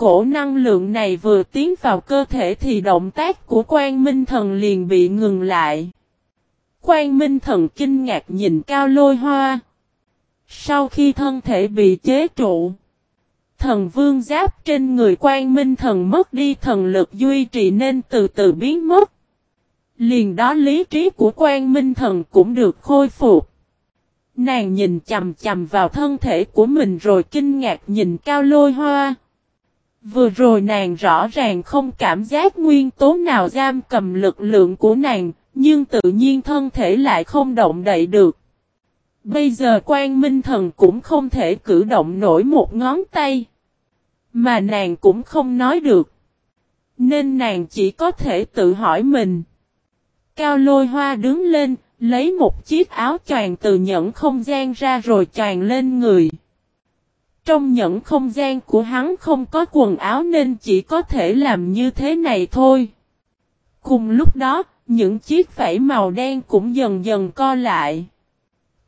Cổ năng lượng này vừa tiến vào cơ thể thì động tác của quan minh thần liền bị ngừng lại. Quan minh thần kinh ngạc nhìn cao lôi hoa. Sau khi thân thể bị chế trụ, thần vương giáp trên người quan minh thần mất đi thần lực duy trì nên từ từ biến mất. Liền đó lý trí của quan minh thần cũng được khôi phục. Nàng nhìn chầm chầm vào thân thể của mình rồi kinh ngạc nhìn cao lôi hoa. Vừa rồi nàng rõ ràng không cảm giác nguyên tố nào giam cầm lực lượng của nàng, nhưng tự nhiên thân thể lại không động đậy được. Bây giờ quan minh thần cũng không thể cử động nổi một ngón tay. Mà nàng cũng không nói được. Nên nàng chỉ có thể tự hỏi mình. Cao lôi hoa đứng lên, lấy một chiếc áo choàng từ nhẫn không gian ra rồi choàng lên người. Trong nhẫn không gian của hắn không có quần áo nên chỉ có thể làm như thế này thôi. Cùng lúc đó, những chiếc vảy màu đen cũng dần dần co lại.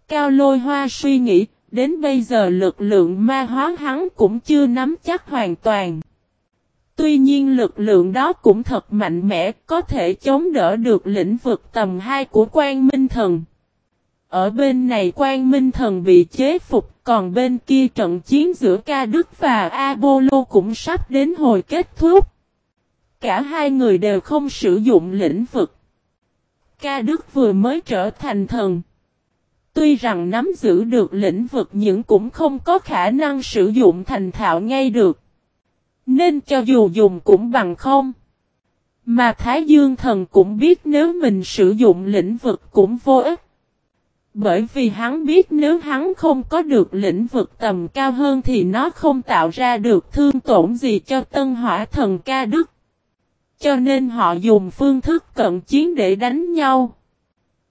Cao lôi hoa suy nghĩ, đến bây giờ lực lượng ma hóa hắn cũng chưa nắm chắc hoàn toàn. Tuy nhiên lực lượng đó cũng thật mạnh mẽ, có thể chống đỡ được lĩnh vực tầm 2 của quan minh thần. Ở bên này quan minh thần bị chế phục, còn bên kia trận chiến giữa Ca Đức và Apollo cũng sắp đến hồi kết thúc. Cả hai người đều không sử dụng lĩnh vực. Ca Đức vừa mới trở thành thần. Tuy rằng nắm giữ được lĩnh vực nhưng cũng không có khả năng sử dụng thành thạo ngay được. Nên cho dù dùng cũng bằng không. Mà Thái Dương Thần cũng biết nếu mình sử dụng lĩnh vực cũng vô ích. Bởi vì hắn biết nếu hắn không có được lĩnh vực tầm cao hơn thì nó không tạo ra được thương tổn gì cho tân hỏa thần ca đức. Cho nên họ dùng phương thức cận chiến để đánh nhau.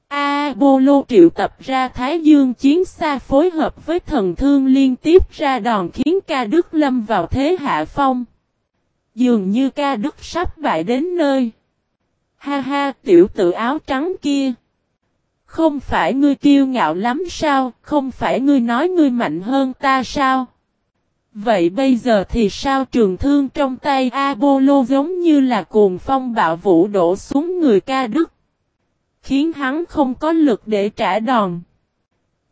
Apollo triệu tập ra Thái Dương chiến xa phối hợp với thần thương liên tiếp ra đòn khiến ca đức lâm vào thế hạ phong. Dường như ca đức sắp bại đến nơi. Ha ha, tiểu tự áo trắng kia. Không phải ngươi kiêu ngạo lắm sao, không phải ngươi nói ngươi mạnh hơn ta sao? Vậy bây giờ thì sao trường thương trong tay Apollo giống như là cuồng phong bạo vũ đổ xuống người ca đức? Khiến hắn không có lực để trả đòn.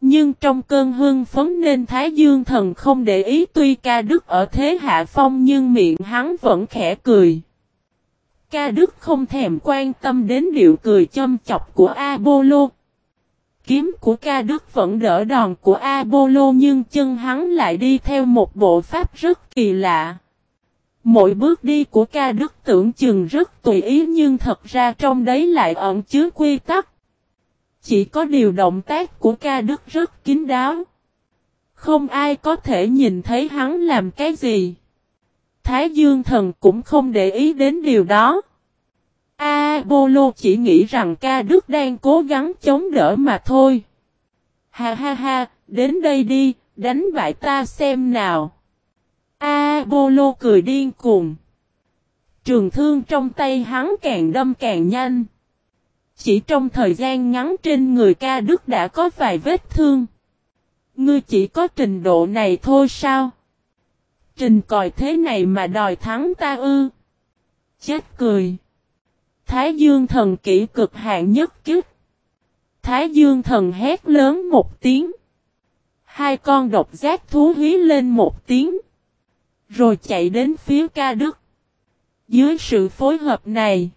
Nhưng trong cơn hưng phấn nên Thái Dương thần không để ý tuy ca đức ở thế hạ phong nhưng miệng hắn vẫn khẽ cười. Ca đức không thèm quan tâm đến điệu cười châm chọc của Apollo, kiếm của ca đức vẫn đỡ đòn của Apollo nhưng chân hắn lại đi theo một bộ pháp rất kỳ lạ. Mỗi bước đi của ca đức tưởng chừng rất tùy ý nhưng thật ra trong đấy lại ẩn chứa quy tắc. Chỉ có điều động tác của ca đức rất kín đáo. Không ai có thể nhìn thấy hắn làm cái gì. Thái Dương thần cũng không để ý đến điều đó. Apollo chỉ nghĩ rằng ca đức đang cố gắng chống đỡ mà thôi. Ha ha ha, đến đây đi, đánh bại ta xem nào. Apollo cười điên cuồng. Trường thương trong tay hắn càng đâm càng nhanh. Chỉ trong thời gian ngắn trên người ca đức đã có vài vết thương. Ngươi chỉ có trình độ này thôi sao? Trình còi thế này mà đòi thắng ta ư? Chết cười. Thái Dương thần kỹ cực hạn nhất kích. Thái Dương thần hét lớn một tiếng. Hai con độc giác thú hí lên một tiếng. Rồi chạy đến phía ca đức. Dưới sự phối hợp này.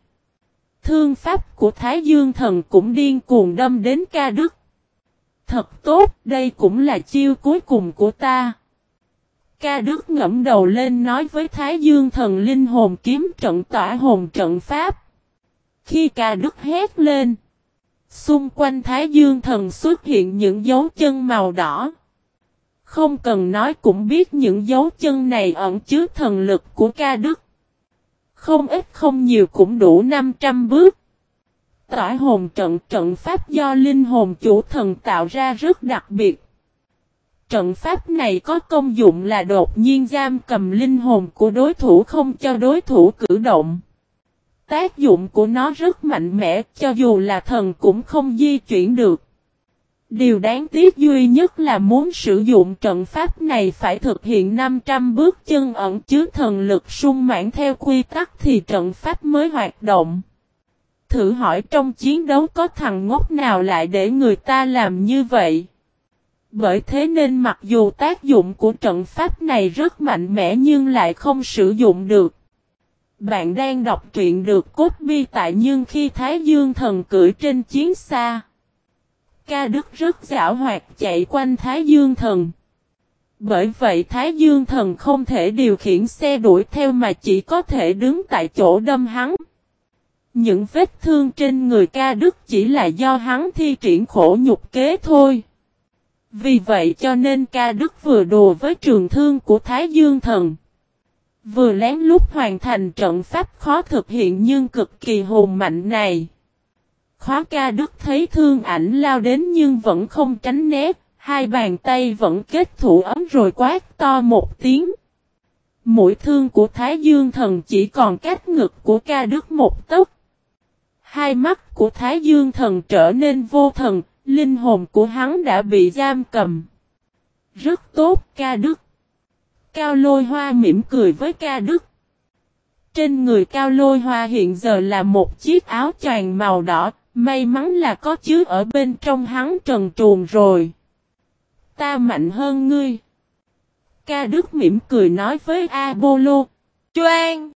Thương pháp của Thái Dương thần cũng điên cuồng đâm đến ca đức. Thật tốt, đây cũng là chiêu cuối cùng của ta. Ca Đức ngẫm đầu lên nói với Thái Dương thần linh hồn kiếm trận tỏa hồn trận pháp. Khi ca đức hét lên, xung quanh Thái Dương thần xuất hiện những dấu chân màu đỏ. Không cần nói cũng biết những dấu chân này ẩn chứa thần lực của ca đức. Không ít không nhiều cũng đủ 500 bước. Tỏa hồn trận trận pháp do linh hồn chủ thần tạo ra rất đặc biệt. Trận pháp này có công dụng là đột nhiên giam cầm linh hồn của đối thủ không cho đối thủ cử động. Tác dụng của nó rất mạnh mẽ, cho dù là thần cũng không di chuyển được. Điều đáng tiếc duy nhất là muốn sử dụng trận pháp này phải thực hiện 500 bước chân ẩn chứa thần lực sung mãn theo quy tắc thì trận pháp mới hoạt động. Thử hỏi trong chiến đấu có thằng ngốc nào lại để người ta làm như vậy? Bởi thế nên mặc dù tác dụng của trận pháp này rất mạnh mẽ nhưng lại không sử dụng được. Bạn đang đọc truyện được cốt bi tại nhưng khi Thái Dương thần cưỡi trên chiến xa. Ca Đức rất giảo hoạt chạy quanh Thái Dương thần. Bởi vậy Thái Dương thần không thể điều khiển xe đuổi theo mà chỉ có thể đứng tại chỗ đâm hắn. Những vết thương trên người ca Đức chỉ là do hắn thi triển khổ nhục kế thôi. Vì vậy cho nên ca Đức vừa đùa với trường thương của Thái Dương Thần. Vừa lén lút hoàn thành trận pháp khó thực hiện nhưng cực kỳ hùng mạnh này. Khó ca Đức thấy thương ảnh lao đến nhưng vẫn không tránh né, hai bàn tay vẫn kết thủ ấm rồi quát to một tiếng. Mũi thương của Thái Dương Thần chỉ còn cách ngực của ca Đức một tấc. Hai mắt của Thái Dương Thần trở nên vô thần, linh hồn của hắn đã bị giam cầm. Rất tốt ca Đức. Cao lôi hoa mỉm cười với ca Đức. Trên người cao lôi hoa hiện giờ là một chiếc áo choàng màu đỏ, may mắn là có chứa ở bên trong hắn trần truồng rồi. Ta mạnh hơn ngươi. Ca Đức mỉm cười nói với Apollo. Choang!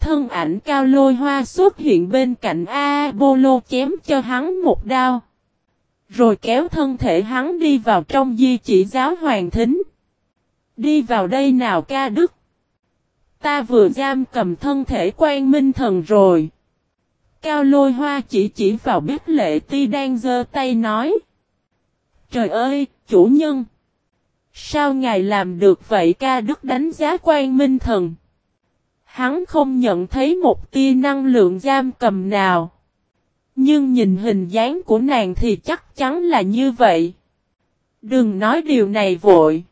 Thân ảnh cao lôi hoa xuất hiện bên cạnh Apollo chém cho hắn một đao. Rồi kéo thân thể hắn đi vào trong di chỉ giáo hoàng thính. Đi vào đây nào ca đức. Ta vừa giam cầm thân thể quan minh thần rồi. Cao lôi hoa chỉ chỉ vào biết lệ ti đang giơ tay nói. Trời ơi, chủ nhân! Sao ngài làm được vậy ca đức đánh giá quan minh thần? Hắn không nhận thấy một tia năng lượng giam cầm nào. Nhưng nhìn hình dáng của nàng thì chắc chắn là như vậy. Đừng nói điều này vội.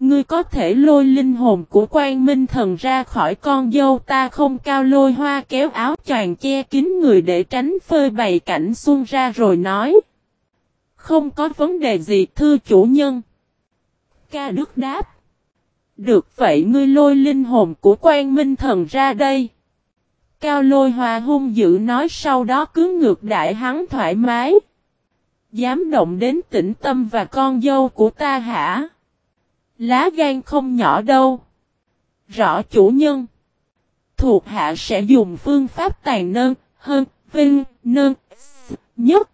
Ngươi có thể lôi linh hồn của quan minh thần ra khỏi con dâu ta không cao lôi hoa kéo áo choàng che kín người để tránh phơi bày cảnh xuân ra rồi nói. Không có vấn đề gì, thưa chủ nhân. Ca Đức đáp. Được vậy ngươi lôi linh hồn của quan minh thần ra đây. Cao lôi hoa hung dữ nói sau đó cứ ngược đại hắn thoải mái. Dám động đến tĩnh tâm và con dâu của ta hả? Lá gan không nhỏ đâu. Rõ chủ nhân. Thuộc hạ sẽ dùng phương pháp tàn nơn, hơn, vinh, nơn, nhất.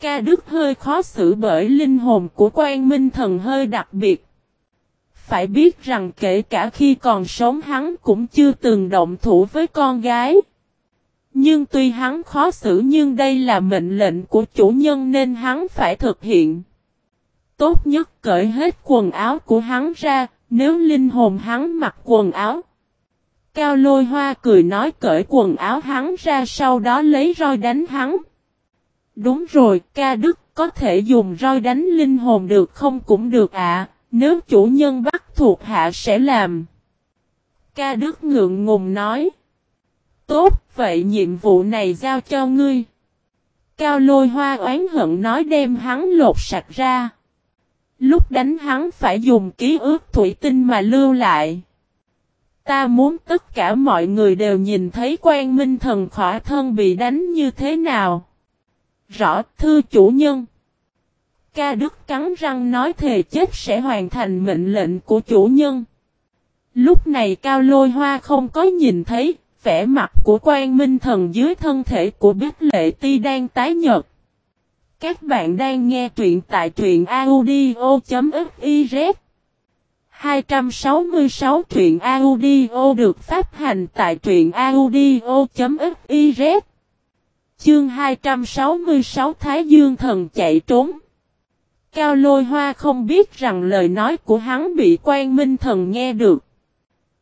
Ca Đức hơi khó xử bởi linh hồn của quan minh thần hơi đặc biệt phải biết rằng kể cả khi còn sống hắn cũng chưa từng động thủ với con gái. Nhưng tuy hắn khó xử nhưng đây là mệnh lệnh của chủ nhân nên hắn phải thực hiện. Tốt nhất cởi hết quần áo của hắn ra, nếu linh hồn hắn mặc quần áo. Cao lôi hoa cười nói cởi quần áo hắn ra sau đó lấy roi đánh hắn. Đúng rồi, ca đức có thể dùng roi đánh linh hồn được không cũng được ạ, nếu chủ nhân bắt thuộc hạ sẽ làm. Ca Đức ngượng ngùng nói. Tốt, vậy nhiệm vụ này giao cho ngươi. Cao lôi hoa oán hận nói đem hắn lột sạch ra. Lúc đánh hắn phải dùng ký ức thủy tinh mà lưu lại. Ta muốn tất cả mọi người đều nhìn thấy quan minh thần khỏa thân bị đánh như thế nào. Rõ thưa chủ nhân. Ca Đức cắn răng nói thề chết sẽ hoàn thành mệnh lệnh của chủ nhân. Lúc này Cao Lôi Hoa không có nhìn thấy, vẻ mặt của quan minh thần dưới thân thể của Bích Lệ Ti đang tái nhợt. Các bạn đang nghe truyện tại truyện audio.fiz 266 truyện audio được phát hành tại truyện audio.fiz Chương 266 Thái Dương Thần chạy trốn Cao lôi hoa không biết rằng lời nói của hắn bị quan minh thần nghe được.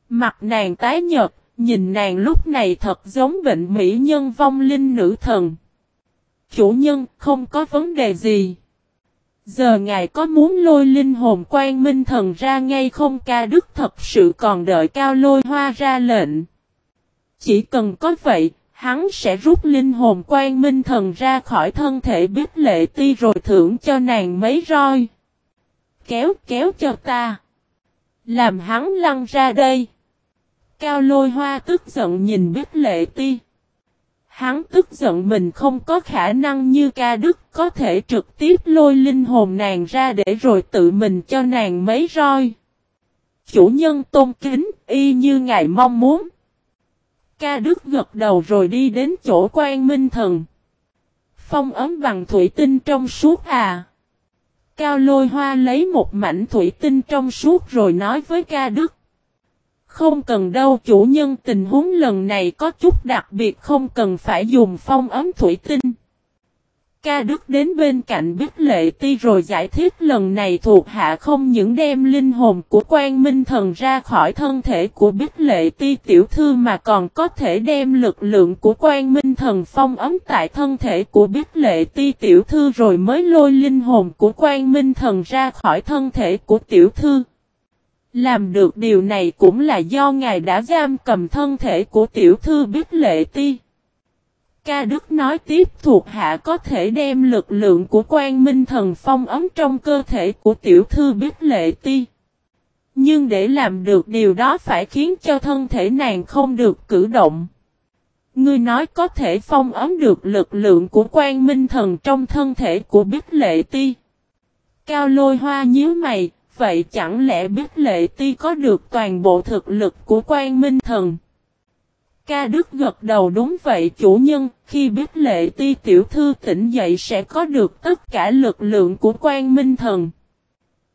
Mặt nàng tái nhợt, nhìn nàng lúc này thật giống bệnh mỹ nhân vong linh nữ thần. Chủ nhân không có vấn đề gì. Giờ ngài có muốn lôi linh hồn quan minh thần ra ngay không ca đức thật sự còn đợi cao lôi hoa ra lệnh. Chỉ cần có vậy, hắn sẽ rút linh hồn quan minh thần ra khỏi thân thể biết lệ ti rồi thưởng cho nàng mấy roi. Kéo kéo cho ta. Làm hắn lăn ra đây. Cao lôi hoa tức giận nhìn biết lệ ti. Hắn tức giận mình không có khả năng như ca đức có thể trực tiếp lôi linh hồn nàng ra để rồi tự mình cho nàng mấy roi. Chủ nhân tôn kính, y như ngài mong muốn. Ca đức gật đầu rồi đi đến chỗ quan minh thần. Phong ấm bằng thủy tinh trong suốt à. Cao lôi hoa lấy một mảnh thủy tinh trong suốt rồi nói với ca đức. Không cần đâu, chủ nhân, tình huống lần này có chút đặc biệt, không cần phải dùng phong ấm thủy tinh. Ca Đức đến bên cạnh Bích Lệ Ti rồi giải thích lần này thuộc hạ không những đem linh hồn của quan minh thần ra khỏi thân thể của Bích Lệ Ti tiểu thư mà còn có thể đem lực lượng của quan minh thần phong ấm tại thân thể của Bích Lệ Ti tiểu thư rồi mới lôi linh hồn của quan minh thần ra khỏi thân thể của tiểu thư. Làm được điều này cũng là do ngài đã giam cầm thân thể của tiểu thư Bích Lệ Ti. Ca Đức nói tiếp thuộc hạ có thể đem lực lượng của quan minh thần phong ấm trong cơ thể của tiểu thư Bích Lệ Ti. Nhưng để làm được điều đó phải khiến cho thân thể nàng không được cử động. Ngươi nói có thể phong ấm được lực lượng của quan minh thần trong thân thể của Bích Lệ Ti. Cao lôi hoa nhíu mày, vậy chẳng lẽ biết Lệ Ti có được toàn bộ thực lực của quan minh thần? Ca Đức gật đầu đúng vậy chủ nhân, khi biết Lệ Ti tiểu thư tỉnh dậy sẽ có được tất cả lực lượng của quan minh thần.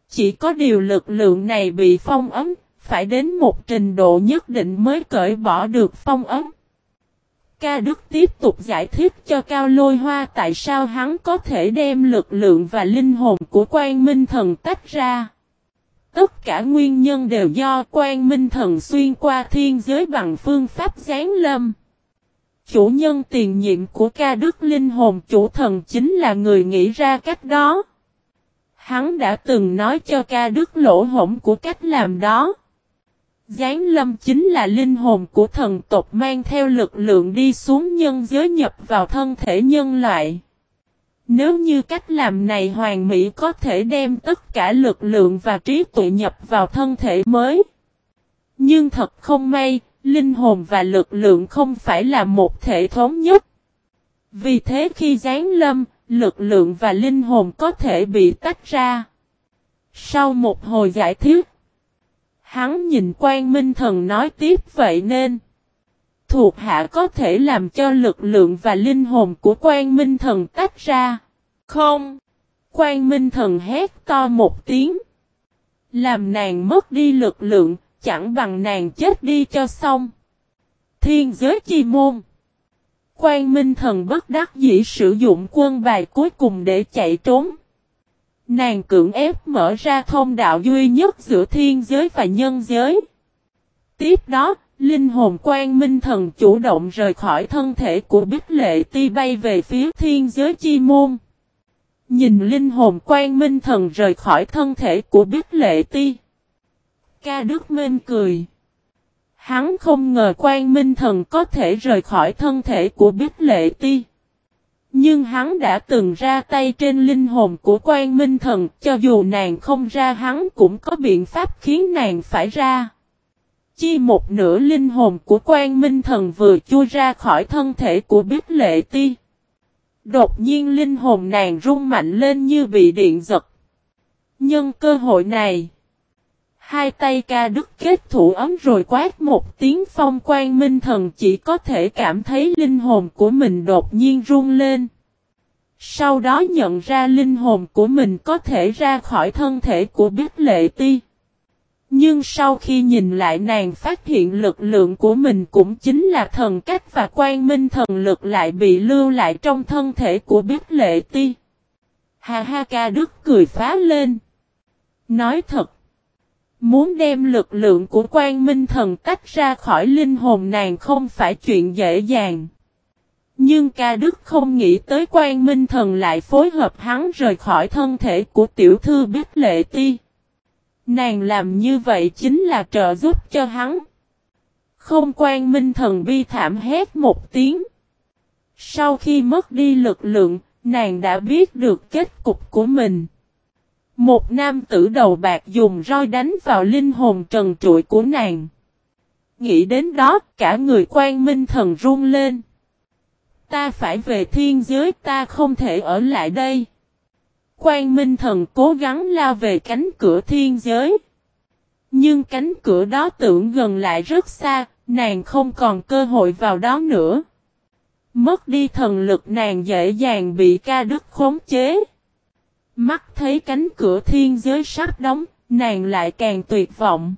Chỉ có điều lực lượng này bị phong ấm, phải đến một trình độ nhất định mới cởi bỏ được phong ấm. Ca Đức tiếp tục giải thích cho Cao Lôi Hoa tại sao hắn có thể đem lực lượng và linh hồn của quan minh thần tách ra. Tất cả nguyên nhân đều do quan minh thần xuyên qua thiên giới bằng phương pháp gián lâm. Chủ nhân tiền nhiệm của ca đức linh hồn chủ thần chính là người nghĩ ra cách đó. Hắn đã từng nói cho ca đức lỗ hổng của cách làm đó. Gián lâm chính là linh hồn của thần tộc mang theo lực lượng đi xuống nhân giới nhập vào thân thể nhân loại. Nếu như cách làm này hoàn mỹ có thể đem tất cả lực lượng và trí tuệ nhập vào thân thể mới. Nhưng thật không may, linh hồn và lực lượng không phải là một thể thống nhất. Vì thế khi giáng lâm, lực lượng và linh hồn có thể bị tách ra. Sau một hồi giải thích, hắn nhìn quan minh thần nói tiếp vậy nên thuộc hạ có thể làm cho lực lượng và linh hồn của quan minh thần tách ra. Không! Quan minh thần hét to một tiếng. Làm nàng mất đi lực lượng, chẳng bằng nàng chết đi cho xong. Thiên giới chi môn. Quan minh thần bất đắc dĩ sử dụng quân bài cuối cùng để chạy trốn. Nàng cưỡng ép mở ra thông đạo duy nhất giữa thiên giới và nhân giới. Tiếp đó, Linh hồn quan minh thần chủ động rời khỏi thân thể của Bích Lệ Ti bay về phía thiên giới chi môn. Nhìn linh hồn quan minh thần rời khỏi thân thể của Bích Lệ Ti. Ca Đức Minh cười. Hắn không ngờ quan minh thần có thể rời khỏi thân thể của Bích Lệ Ti. Nhưng hắn đã từng ra tay trên linh hồn của quan minh thần, cho dù nàng không ra hắn cũng có biện pháp khiến nàng phải ra. Chi một nửa linh hồn của quan minh thần vừa chui ra khỏi thân thể của Bích Lệ Ti. Đột nhiên linh hồn nàng rung mạnh lên như bị điện giật. Nhân cơ hội này. Hai tay ca đức kết thủ ấm rồi quát một tiếng phong quan minh thần chỉ có thể cảm thấy linh hồn của mình đột nhiên rung lên. Sau đó nhận ra linh hồn của mình có thể ra khỏi thân thể của Bích Lệ Ti. Nhưng sau khi nhìn lại nàng phát hiện lực lượng của mình cũng chính là thần cách và quan minh thần lực lại bị lưu lại trong thân thể của biết Lệ Ti. Hà ha, ca đức cười phá lên. Nói thật. Muốn đem lực lượng của quan minh thần tách ra khỏi linh hồn nàng không phải chuyện dễ dàng. Nhưng ca đức không nghĩ tới quan minh thần lại phối hợp hắn rời khỏi thân thể của tiểu thư biết Lệ Ti. Nàng làm như vậy chính là trợ giúp cho hắn. Không quan minh thần bi thảm hét một tiếng. Sau khi mất đi lực lượng, nàng đã biết được kết cục của mình. Một nam tử đầu bạc dùng roi đánh vào linh hồn trần trụi của nàng. Nghĩ đến đó, cả người quan minh thần run lên. Ta phải về thiên giới, ta không thể ở lại đây. Quan minh thần cố gắng lao về cánh cửa thiên giới. Nhưng cánh cửa đó tưởng gần lại rất xa, nàng không còn cơ hội vào đó nữa. Mất đi thần lực nàng dễ dàng bị ca đức khống chế. Mắt thấy cánh cửa thiên giới sắp đóng, nàng lại càng tuyệt vọng.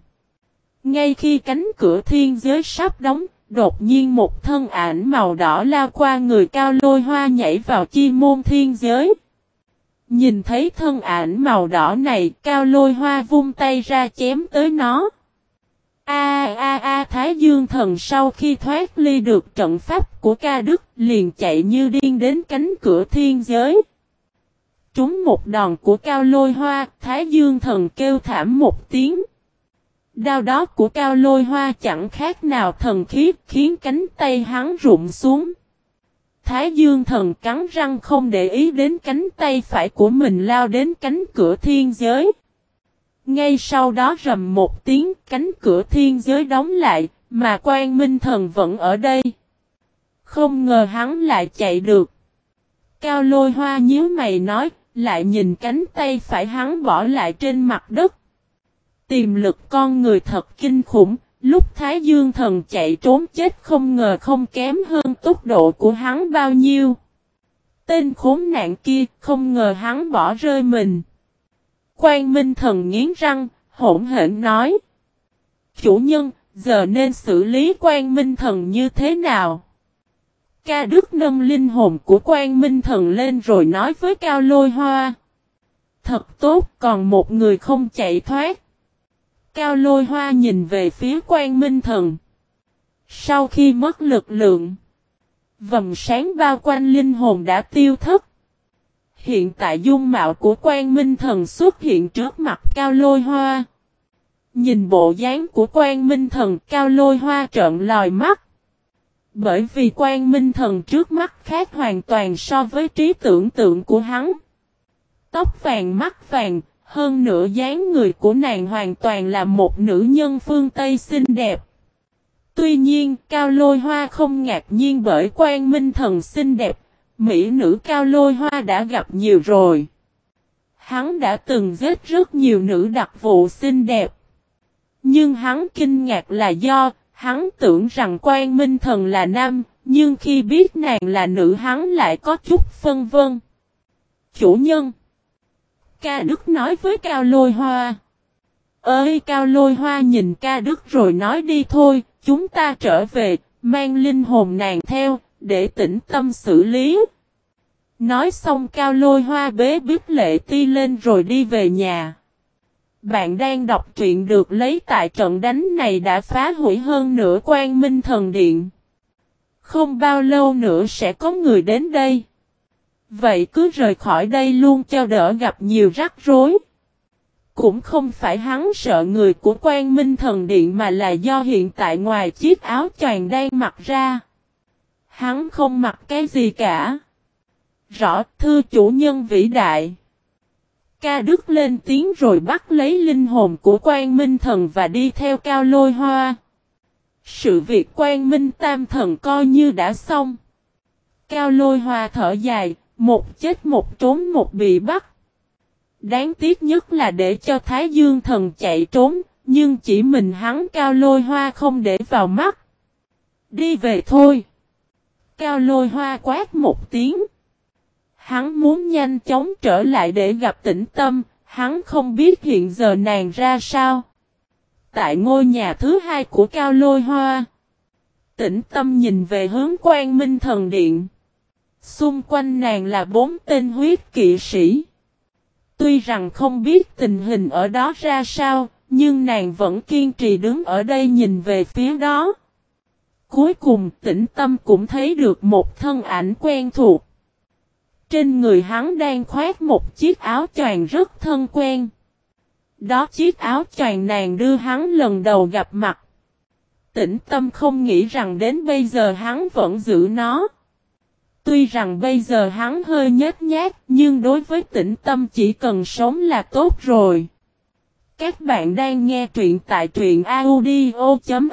Ngay khi cánh cửa thiên giới sắp đóng, đột nhiên một thân ảnh màu đỏ lao qua người cao lôi hoa nhảy vào chi môn thiên giới. Nhìn thấy thân ảnh màu đỏ này, cao lôi hoa vung tay ra chém tới nó. A a a Thái Dương thần sau khi thoát ly được trận pháp của ca đức liền chạy như điên đến cánh cửa thiên giới. Trúng một đòn của cao lôi hoa, Thái Dương thần kêu thảm một tiếng. Đao đó của cao lôi hoa chẳng khác nào thần khiết khiến cánh tay hắn rụng xuống. Thái Dương thần cắn răng không để ý đến cánh tay phải của mình lao đến cánh cửa thiên giới. Ngay sau đó rầm một tiếng cánh cửa thiên giới đóng lại, mà quan minh thần vẫn ở đây. Không ngờ hắn lại chạy được. Cao lôi hoa nhíu mày nói, lại nhìn cánh tay phải hắn bỏ lại trên mặt đất. Tiềm lực con người thật kinh khủng, lúc Thái Dương thần chạy trốn chết không ngờ không kém hơn tốc độ của hắn bao nhiêu. Tên khốn nạn kia không ngờ hắn bỏ rơi mình. Quan Minh thần nghiến răng, hỗn hển nói. Chủ nhân, giờ nên xử lý quan Minh thần như thế nào? Ca Đức nâng linh hồn của quan Minh thần lên rồi nói với Cao Lôi Hoa. Thật tốt, còn một người không chạy thoát. Cao Lôi Hoa nhìn về phía quan Minh thần. Sau khi mất lực lượng, vầng sáng bao quanh linh hồn đã tiêu thất. Hiện tại dung mạo của quan minh thần xuất hiện trước mặt cao lôi hoa. Nhìn bộ dáng của quan minh thần cao lôi hoa trợn lòi mắt. Bởi vì quan minh thần trước mắt khác hoàn toàn so với trí tưởng tượng của hắn. Tóc vàng mắt vàng, hơn nữa dáng người của nàng hoàn toàn là một nữ nhân phương Tây xinh đẹp. Tuy nhiên, Cao Lôi Hoa không ngạc nhiên bởi quan minh thần xinh đẹp, Mỹ nữ cao lôi hoa đã gặp nhiều rồi. Hắn đã từng giết rất nhiều nữ đặc vụ xinh đẹp. Nhưng hắn kinh ngạc là do, hắn tưởng rằng quan minh thần là nam, nhưng khi biết nàng là nữ hắn lại có chút phân vân. Chủ nhân Ca Đức nói với Cao Lôi Hoa. Ơi Cao Lôi Hoa nhìn Ca Đức rồi nói đi thôi, chúng ta trở về, mang linh hồn nàng theo, để tĩnh tâm xử lý. Nói xong cao lôi hoa bế biết lệ ti lên rồi đi về nhà. Bạn đang đọc truyện được lấy tại trận đánh này đã phá hủy hơn nửa quan minh thần điện. Không bao lâu nữa sẽ có người đến đây. Vậy cứ rời khỏi đây luôn cho đỡ gặp nhiều rắc rối. Cũng không phải hắn sợ người của quan minh thần điện mà là do hiện tại ngoài chiếc áo choàng đang mặc ra. Hắn không mặc cái gì cả. Rõ thư chủ nhân vĩ đại. Ca Đức lên tiếng rồi bắt lấy linh hồn của quan minh thần và đi theo cao lôi hoa. Sự việc quan minh tam thần coi như đã xong. Cao lôi hoa thở dài, một chết một trốn một bị bắt. Đáng tiếc nhất là để cho Thái Dương thần chạy trốn, nhưng chỉ mình hắn cao lôi hoa không để vào mắt. Đi về thôi. Cao lôi hoa quát một tiếng. Hắn muốn nhanh chóng trở lại để gặp tĩnh tâm, hắn không biết hiện giờ nàng ra sao. Tại ngôi nhà thứ hai của Cao Lôi Hoa, tĩnh tâm nhìn về hướng quan minh thần điện. Xung quanh nàng là bốn tên huyết kỵ sĩ. Tuy rằng không biết tình hình ở đó ra sao, nhưng nàng vẫn kiên trì đứng ở đây nhìn về phía đó. Cuối cùng tĩnh tâm cũng thấy được một thân ảnh quen thuộc. Trên người hắn đang khoét một chiếc áo choàng rất thân quen. Đó chiếc áo choàng nàng đưa hắn lần đầu gặp mặt. Tĩnh tâm không nghĩ rằng đến bây giờ hắn vẫn giữ nó. Tuy rằng bây giờ hắn hơi nhếch nhát, nhưng đối với tĩnh tâm chỉ cần sống là tốt rồi. Các bạn đang nghe truyện tại truyện audio.fiz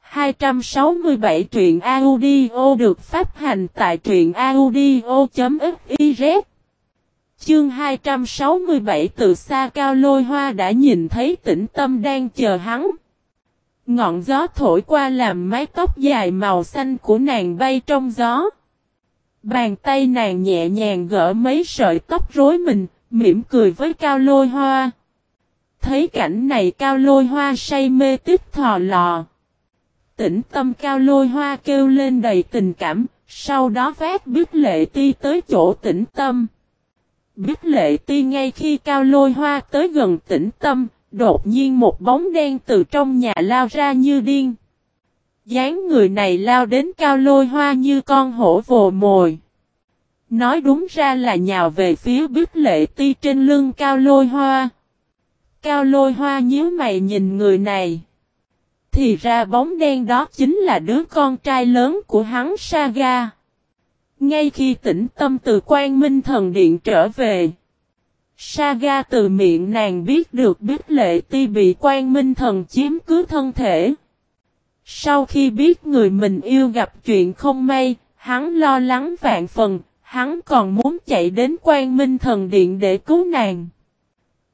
267 truyện audio được phát hành tại truyện audio.fiz Chương 267 từ xa cao lôi hoa đã nhìn thấy tĩnh tâm đang chờ hắn. Ngọn gió thổi qua làm mái tóc dài màu xanh của nàng bay trong gió. Bàn tay nàng nhẹ nhàng gỡ mấy sợi tóc rối mình, mỉm cười với cao lôi hoa. Thấy cảnh này cao lôi hoa say mê tích thò lò. Tĩnh tâm cao lôi hoa kêu lên đầy tình cảm, sau đó vác biết lệ ti tới chỗ tĩnh tâm. Biết lệ ti ngay khi cao lôi hoa tới gần tĩnh tâm, đột nhiên một bóng đen từ trong nhà lao ra như điên. dáng người này lao đến cao lôi hoa như con hổ vồ mồi. Nói đúng ra là nhào về phía biết lệ ti trên lưng cao lôi hoa. Cao lôi hoa nhíu mày nhìn người này. Thì ra bóng đen đó chính là đứa con trai lớn của hắn Saga. Ngay khi tỉnh tâm từ quan minh thần điện trở về. Saga từ miệng nàng biết được biết lệ ti bị quan minh thần chiếm cứ thân thể. Sau khi biết người mình yêu gặp chuyện không may, hắn lo lắng vạn phần, hắn còn muốn chạy đến quan minh thần điện để cứu nàng.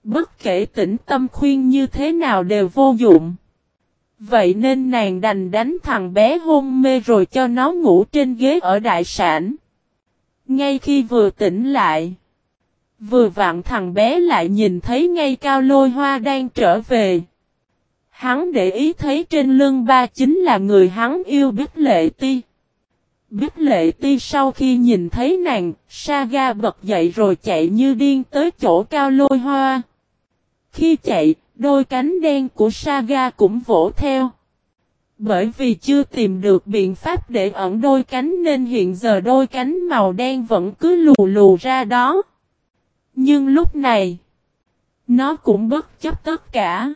Bất kể tĩnh tâm khuyên như thế nào đều vô dụng. Vậy nên nàng đành đánh thằng bé hôn mê rồi cho nó ngủ trên ghế ở đại sản. Ngay khi vừa tỉnh lại. Vừa vặn thằng bé lại nhìn thấy ngay cao lôi hoa đang trở về. Hắn để ý thấy trên lưng ba chính là người hắn yêu Bích Lệ Ti. Bích Lệ Ti sau khi nhìn thấy nàng, Saga bật dậy rồi chạy như điên tới chỗ cao lôi hoa. Khi chạy, đôi cánh đen của Saga cũng vỗ theo. Bởi vì chưa tìm được biện pháp để ẩn đôi cánh nên hiện giờ đôi cánh màu đen vẫn cứ lù lù ra đó. Nhưng lúc này, nó cũng bất chấp tất cả.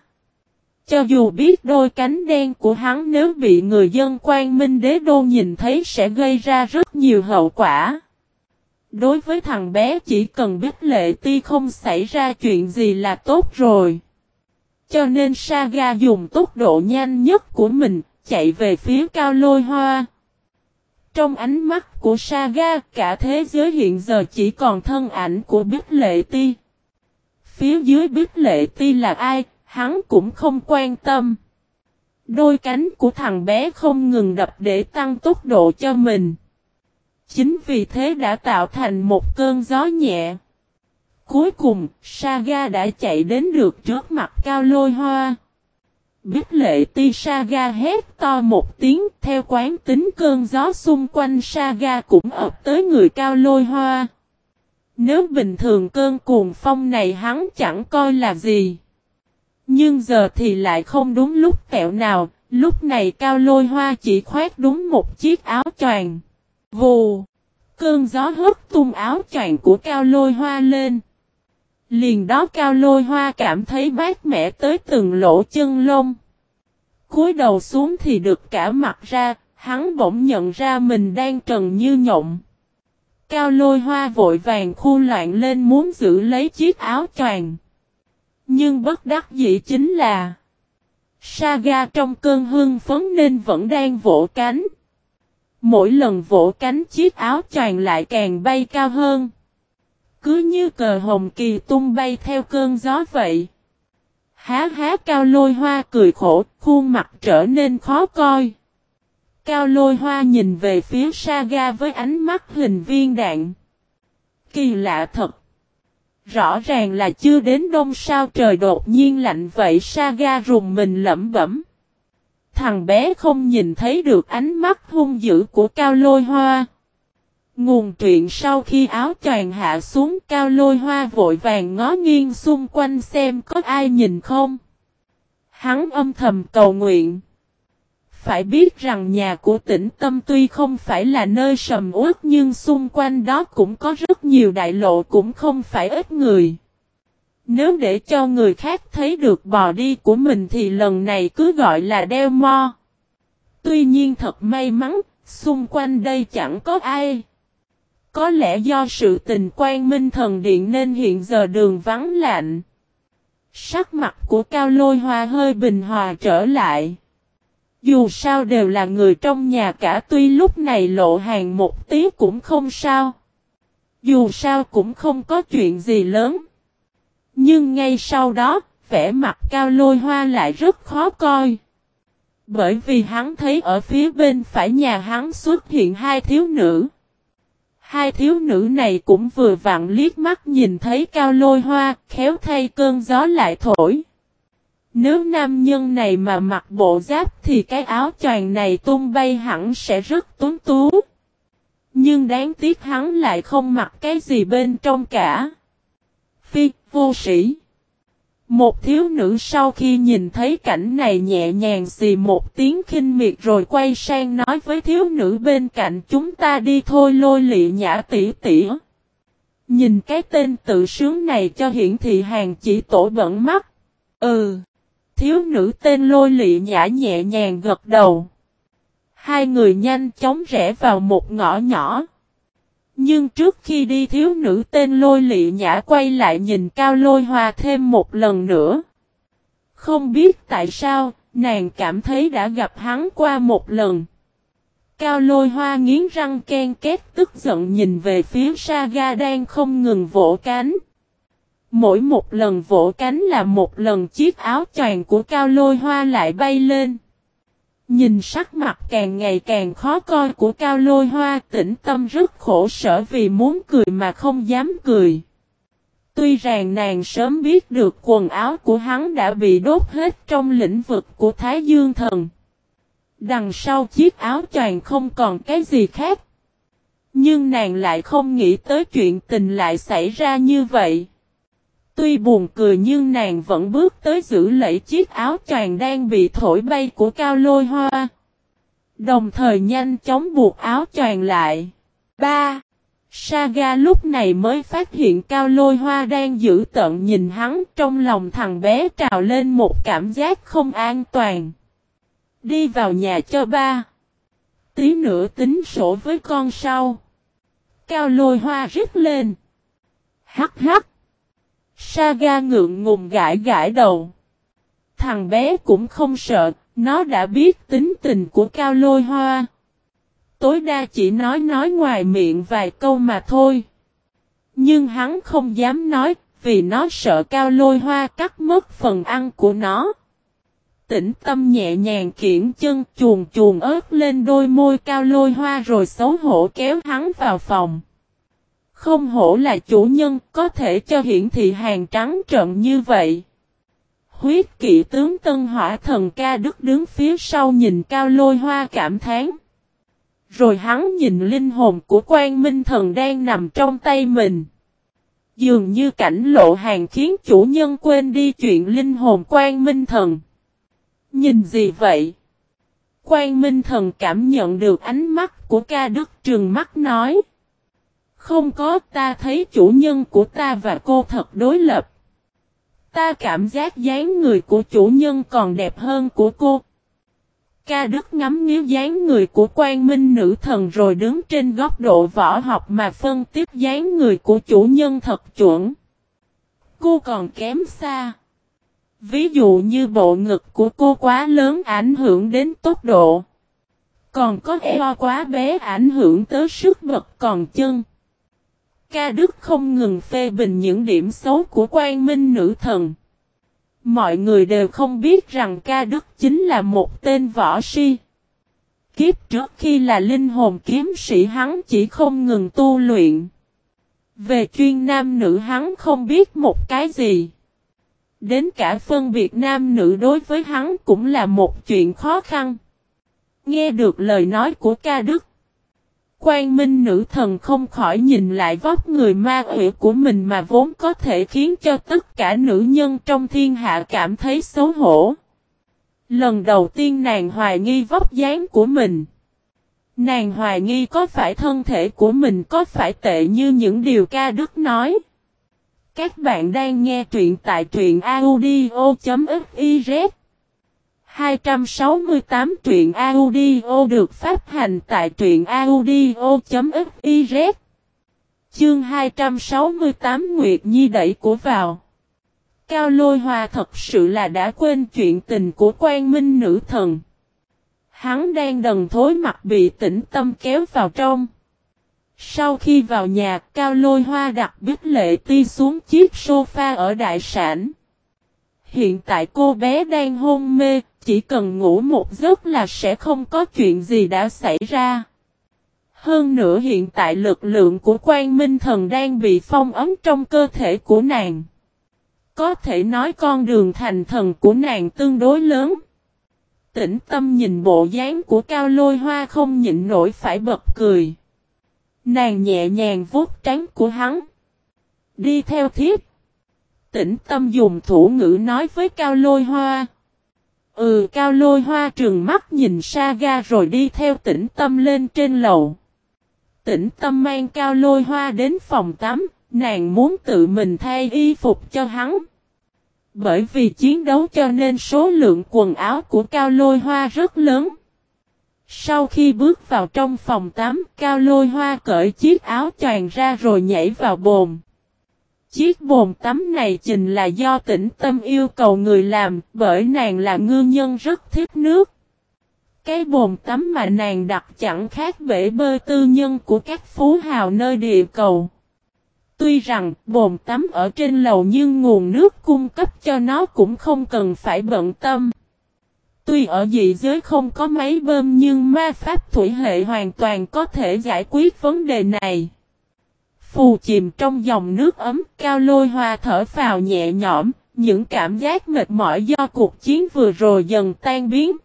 Cho dù biết đôi cánh đen của hắn nếu bị người dân quan minh đế đô nhìn thấy sẽ gây ra rất nhiều hậu quả. Đối với thằng bé chỉ cần biết lệ ti không xảy ra chuyện gì là tốt rồi. Cho nên Saga dùng tốc độ nhanh nhất của mình, chạy về phía cao lôi hoa. Trong ánh mắt của Saga, cả thế giới hiện giờ chỉ còn thân ảnh của Bích Lệ Ti. Phía dưới Bích Lệ Ti là ai, hắn cũng không quan tâm. Đôi cánh của thằng bé không ngừng đập để tăng tốc độ cho mình. Chính vì thế đã tạo thành một cơn gió nhẹ. Cuối cùng, Saga đã chạy đến được trước mặt cao lôi hoa. Bích lệ ti Saga hét to một tiếng theo quán tính cơn gió xung quanh Saga cũng ập tới người cao lôi hoa. Nếu bình thường cơn cuồng phong này hắn chẳng coi là gì. Nhưng giờ thì lại không đúng lúc kẹo nào, lúc này cao lôi hoa chỉ khoét đúng một chiếc áo choàng. Vù! Cơn gió hất tung áo choàng của cao lôi hoa lên. Liền đó cao lôi hoa cảm thấy bát mẻ tới từng lỗ chân lông. cúi đầu xuống thì được cả mặt ra, hắn bỗng nhận ra mình đang trần như nhộng. Cao lôi hoa vội vàng khu loạn lên muốn giữ lấy chiếc áo choàng. Nhưng bất đắc dĩ chính là Saga trong cơn hương phấn nên vẫn đang vỗ cánh. Mỗi lần vỗ cánh chiếc áo choàng lại càng bay cao hơn. Cứ như cờ hồng kỳ tung bay theo cơn gió vậy. Há há cao lôi hoa cười khổ, khuôn mặt trở nên khó coi. Cao lôi hoa nhìn về phía Saga với ánh mắt hình viên đạn. Kỳ lạ thật. Rõ ràng là chưa đến đông sao trời đột nhiên lạnh vậy Saga rùng mình lẩm bẩm. Thằng bé không nhìn thấy được ánh mắt hung dữ của cao lôi hoa. Nguồn truyện sau khi áo choàng hạ xuống cao lôi hoa vội vàng ngó nghiêng xung quanh xem có ai nhìn không. Hắn âm thầm cầu nguyện. Phải biết rằng nhà của tỉnh Tâm tuy không phải là nơi sầm uất nhưng xung quanh đó cũng có rất nhiều đại lộ cũng không phải ít người. Nếu để cho người khác thấy được bò đi của mình thì lần này cứ gọi là đeo mo. Tuy nhiên thật may mắn, Xung quanh đây chẳng có ai. Có lẽ do sự tình quan minh thần điện nên hiện giờ đường vắng lạnh. Sắc mặt của Cao Lôi Hoa hơi bình hòa trở lại. Dù sao đều là người trong nhà cả tuy lúc này lộ hàng một tí cũng không sao. Dù sao cũng không có chuyện gì lớn. Nhưng ngay sau đó, vẻ mặt Cao Lôi Hoa lại rất khó coi. Bởi vì hắn thấy ở phía bên phải nhà hắn xuất hiện hai thiếu nữ. Hai thiếu nữ này cũng vừa vặn liếc mắt nhìn thấy cao lôi hoa, khéo thay cơn gió lại thổi. Nếu nam nhân này mà mặc bộ giáp thì cái áo choàng này tung bay hẳn sẽ rất tuấn tú. Nhưng đáng tiếc hắn lại không mặc cái gì bên trong cả. Phi, vô sĩ. Một thiếu nữ sau khi nhìn thấy cảnh này nhẹ nhàng xì một tiếng khinh miệt rồi quay sang nói với thiếu nữ bên cạnh, chúng ta đi thôi, lôi lị nhã tỉ tỉ. Nhìn cái tên tự sướng này cho hiển thị hàng chỉ tổ bẩn mắt. Ừ. Thiếu nữ tên lôi lị nhã nhẹ nhàng gật đầu. Hai người nhanh chóng rẽ vào một ngõ nhỏ. Nhưng trước khi đi thiếu nữ tên lôi lị nhã quay lại nhìn cao lôi hoa thêm một lần nữa. Không biết tại sao, nàng cảm thấy đã gặp hắn qua một lần. Cao lôi hoa nghiến răng ken két tức giận nhìn về phía Saga đang không ngừng vỗ cánh. Mỗi một lần vỗ cánh là một lần chiếc áo choàng của cao lôi hoa lại bay lên. Nhìn sắc mặt càng ngày càng khó coi của cao lôi hoa, tĩnh tâm rất khổ sở vì muốn cười mà không dám cười. Tuy rằng nàng sớm biết được quần áo của hắn đã bị đốt hết trong lĩnh vực của Thái Dương Thần. Đằng sau chiếc áo choàng không còn cái gì khác. Nhưng nàng lại không nghĩ tới chuyện tình lại xảy ra như vậy. Tuy buồn cười nhưng nàng vẫn bước tới giữ lấy chiếc áo choàng đang bị thổi bay của cao lôi hoa. Đồng thời nhanh chóng buộc áo choàng lại. 3. Saga lúc này mới phát hiện cao lôi hoa đang giữ tận nhìn hắn, trong lòng thằng bé trào lên một cảm giác không an toàn. Đi vào nhà cho ba. Tí nữa tính sổ với con sau. Cao lôi hoa rít lên. Hắc hắc. Saga ngượng ngùng gãi gãi đầu. Thằng bé cũng không sợ, nó đã biết tính tình của Cao Lôi Hoa. Tối đa chỉ nói nói ngoài miệng vài câu mà thôi. Nhưng hắn không dám nói, vì nó sợ Cao Lôi Hoa cắt mất phần ăn của nó. Tĩnh tâm nhẹ nhàng kiển chân chuồn chuồn ớt lên đôi môi Cao Lôi Hoa rồi xấu hổ kéo hắn vào phòng. Không hổ là chủ nhân, có thể cho hiển thị hàng trắng trận như vậy. Huyết kỵ tướng Tân Hỏa Thần Ca Đức đứng phía sau nhìn cao lôi hoa cảm thán. Rồi hắn nhìn linh hồn của quan minh thần đang nằm trong tay mình. Dường như cảnh lộ hàng khiến chủ nhân quên đi chuyện linh hồn quan minh thần. Nhìn gì vậy? Quan minh thần cảm nhận được ánh mắt của ca đức trường mắt nói. Không có, ta thấy chủ nhân của ta và cô thật đối lập. Ta cảm giác dáng người của chủ nhân còn đẹp hơn của cô. Ca Đức ngắm nghía dáng người của quan minh nữ thần rồi đứng trên góc độ võ học mà phân tích dáng người của chủ nhân thật chuẩn. Cô còn kém xa. Ví dụ như bộ ngực của cô quá lớn ảnh hưởng đến tốc độ. Còn có eo quá bé ảnh hưởng tới sức bật còn chân. Ca Đức không ngừng phê bình những điểm xấu của quan minh nữ thần. Mọi người đều không biết rằng ca Đức chính là một tên võ si. Kiếp trước khi là linh hồn kiếm sĩ hắn chỉ không ngừng tu luyện. Về chuyên nam nữ hắn không biết một cái gì. Đến cả phân biệt nam nữ đối với hắn cũng là một chuyện khó khăn. Nghe được lời nói của ca Đức. Quan minh nữ thần không khỏi nhìn lại vóc người ma quỷ của mình mà vốn có thể khiến cho tất cả nữ nhân trong thiên hạ cảm thấy xấu hổ. Lần đầu tiên nàng hoài nghi vóc dáng của mình. Nàng hoài nghi có phải thân thể của mình có phải tệ như những điều ca đức nói. Các bạn đang nghe truyện tại truyện audio.fif 268 truyện audio được phát hành tại truyện audio.fiz Chương 268 Nguyệt Nhi đẩy của vào Cao Lôi Hoa thật sự là đã quên chuyện tình của quan minh nữ thần. Hắn đang đần thối mặt bị tĩnh tâm kéo vào trong. Sau khi vào nhà, Cao Lôi Hoa đặt bích lệ ti xuống chiếc sofa ở đại sản. Hiện tại cô bé đang hôn mê, chỉ cần ngủ một giấc là sẽ không có chuyện gì đã xảy ra. Hơn nữa hiện tại lực lượng của quan minh thần đang bị phong ấm trong cơ thể của nàng. Có thể nói con đường thành thần của nàng tương đối lớn. Tĩnh tâm nhìn bộ dáng của cao lôi hoa không nhịn nổi phải bật cười. Nàng nhẹ nhàng vuốt trắng của hắn. Đi theo thiếp. Tĩnh tâm dùng thủ ngữ nói với cao lôi hoa. Ừ cao lôi hoa trường mắt nhìn Saga rồi đi theo tĩnh tâm lên trên lầu. Tĩnh tâm mang cao lôi hoa đến phòng tắm, nàng muốn tự mình thay y phục cho hắn. Bởi vì chiến đấu cho nên số lượng quần áo của cao lôi hoa rất lớn. Sau khi bước vào trong phòng tắm, cao lôi hoa cởi chiếc áo choàng ra rồi nhảy vào bồn. Chiếc bồn tắm này trình là do tĩnh tâm yêu cầu người làm, bởi nàng là ngư nhân rất thích nước. Cái bồn tắm mà nàng đặt chẳng khác bể bơi tư nhân của các phú hào nơi địa cầu. Tuy rằng bồn tắm ở trên lầu nhưng nguồn nước cung cấp cho nó cũng không cần phải bận tâm. Tuy ở dị giới không có máy bơm nhưng ma pháp thủy hệ hoàn toàn có thể giải quyết vấn đề này. Phù chìm trong dòng nước ấm, cao lôi hoa thở phào nhẹ nhõm, những cảm giác mệt mỏi do cuộc chiến vừa rồi dần tan biến.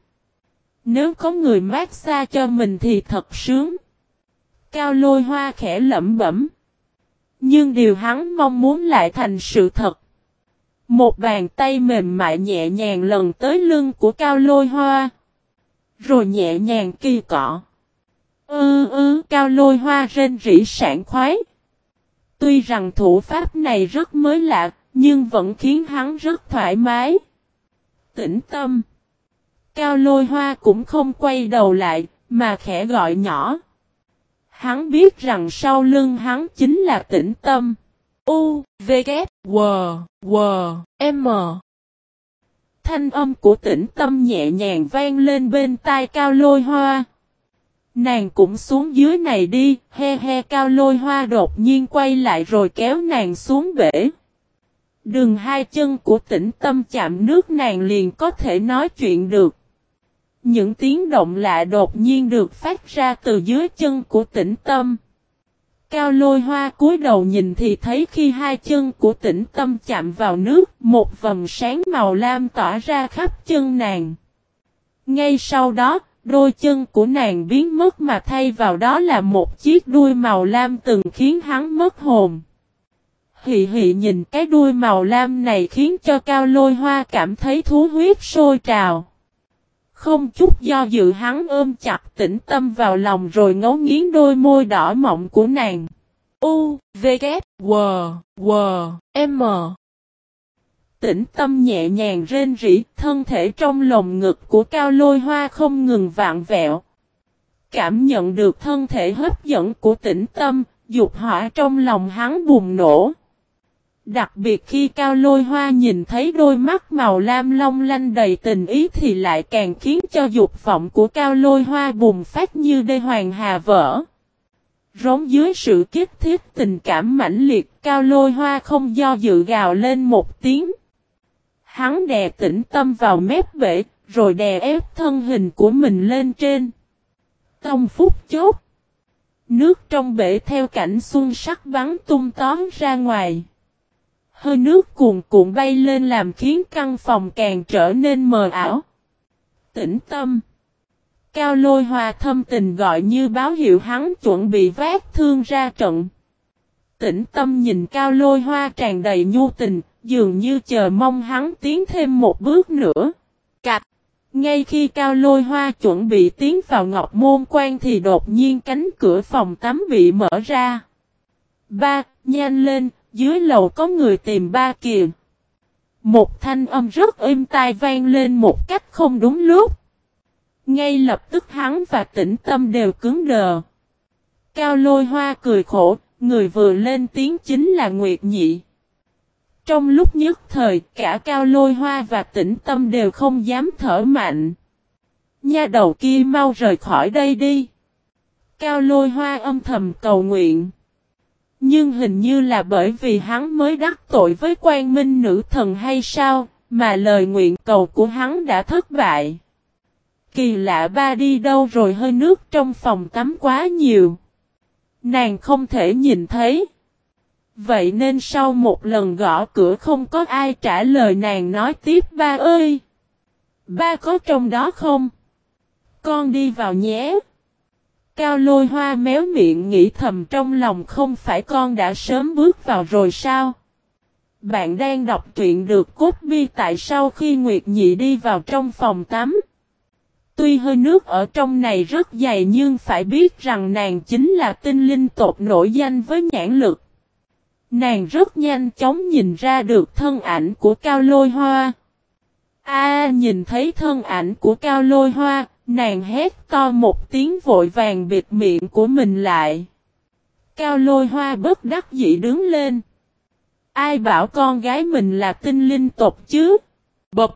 Nếu có người mát xa cho mình thì thật sướng. Cao lôi hoa khẽ lẩm bẩm. Nhưng điều hắn mong muốn lại thành sự thật. Một bàn tay mềm mại nhẹ nhàng lần tới lưng của cao lôi hoa. Rồi nhẹ nhàng kỳ cọ. Ư ư cao lôi hoa rên rỉ sảng khoái. Tuy rằng thủ pháp này rất mới lạ, nhưng vẫn khiến hắn rất thoải mái. Tĩnh tâm. Cao lôi hoa cũng không quay đầu lại, mà khẽ gọi nhỏ. Hắn biết rằng sau lưng hắn chính là tĩnh tâm. U, V, K, W, W, M. Thanh âm của tĩnh tâm nhẹ nhàng vang lên bên tai cao lôi hoa. Nàng cũng xuống dưới này đi, he he cao lôi hoa đột nhiên quay lại rồi kéo nàng xuống bể. Đường hai chân của tĩnh tâm chạm nước nàng liền có thể nói chuyện được. Những tiếng động lạ đột nhiên được phát ra từ dưới chân của tĩnh tâm. Cao lôi hoa cúi đầu nhìn thì thấy khi hai chân của tĩnh tâm chạm vào nước, một vầng sáng màu lam tỏa ra khắp chân nàng. Ngay sau đó, đôi chân của nàng biến mất mà thay vào đó là một chiếc đuôi màu lam từng khiến hắn mất hồn. Hị hị nhìn cái đuôi màu lam này khiến cho cao lôi hoa cảm thấy thú huyết sôi trào. Không chút do dự hắn ôm chặt tĩnh tâm vào lòng rồi ngấu nghiến đôi môi đỏ mọng của nàng. U, V, K, W, W, M. Tĩnh tâm nhẹ nhàng rên rỉ, thân thể trong lồng ngực của cao lôi hoa không ngừng vạn vẹo. Cảm nhận được thân thể hấp dẫn của tĩnh tâm, dục hỏa trong lòng hắn bùng nổ. Đặc biệt khi cao lôi hoa nhìn thấy đôi mắt màu lam long lanh đầy tình ý thì lại càng khiến cho dục vọng của cao lôi hoa bùng phát như đê hoàng hà vỡ. Rống dưới sự kiếp thiết tình cảm mãnh liệt cao lôi hoa không do dự gào lên một tiếng. Hắn đè tĩnh tâm vào mép bể, rồi đè ép thân hình của mình lên trên. Tông phút chốt. Nước trong bể theo cảnh xuân sắc bắn tung tóm ra ngoài. Hơi nước cuồn cuộn bay lên làm khiến căn phòng càng trở nên mờ ảo. Tĩnh tâm. Cao lôi hoa thâm tình gọi như báo hiệu hắn chuẩn bị vác thương ra trận. Tĩnh tâm nhìn cao lôi hoa tràn đầy nhu tình, dường như chờ mong hắn tiến thêm một bước nữa. Cạch! Ngay khi cao lôi hoa chuẩn bị tiến vào ngọc môn quan thì đột nhiên cánh cửa phòng tắm bị mở ra. Ba, nhanh lên, dưới lầu có người tìm ba kìa. Một thanh âm rất êm tai vang lên một cách không đúng lúc. Ngay lập tức hắn và tĩnh tâm đều cứng đờ. Cao lôi hoa cười khổ, người vừa lên tiếng chính là Nguyệt Nhị. Trong lúc nhất thời, cả cao lôi hoa và tĩnh tâm đều không dám thở mạnh. Nha đầu kia mau rời khỏi đây đi. Cao lôi hoa âm thầm cầu nguyện. Nhưng hình như là bởi vì hắn mới đắc tội với quan minh nữ thần hay sao, mà lời nguyện cầu của hắn đã thất bại. Kỳ lạ ba đi đâu rồi hơi nước trong phòng tắm quá nhiều. Nàng không thể nhìn thấy. Vậy nên sau một lần gõ cửa không có ai trả lời nàng nói tiếp, ba ơi. Ba có trong đó không? Con đi vào nhé. Cao lôi hoa méo miệng nghĩ thầm trong lòng, không phải con đã sớm bước vào rồi sao? Bạn đang đọc truyện được cốt bi, tại sau khi Nguyệt Nhị đi vào trong phòng tắm. Tuy hơi nước ở trong này rất dày, nhưng phải biết rằng nàng chính là tinh linh tột nổi danh với nhãn lực. Nàng rất nhanh chóng nhìn ra được thân ảnh của Cao Lôi Hoa. A nhìn thấy thân ảnh của Cao Lôi Hoa, nàng hét to một tiếng vội vàng bịt miệng của mình lại. Cao Lôi Hoa bất đắc dĩ đứng lên. Ai bảo con gái mình là tinh linh tộc chứ? Bập!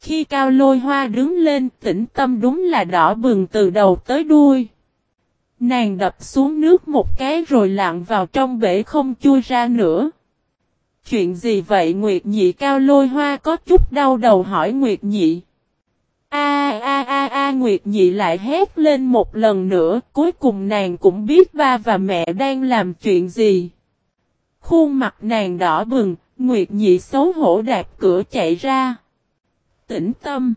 Khi Cao Lôi Hoa đứng lên tĩnh tâm đúng là đỏ bừng từ đầu tới đuôi. Nàng đập xuống nước một cái rồi lặn vào trong bể không chui ra nữa. Chuyện gì vậy Nguyệt Nhị cao lôi hoa có chút đau đầu hỏi Nguyệt Nhị. A a a a Nguyệt Nhị lại hét lên một lần nữa, cuối cùng nàng cũng biết ba và mẹ đang làm chuyện gì. Khuôn mặt nàng đỏ bừng, Nguyệt Nhị xấu hổ đạp cửa chạy ra. Tĩnh tâm.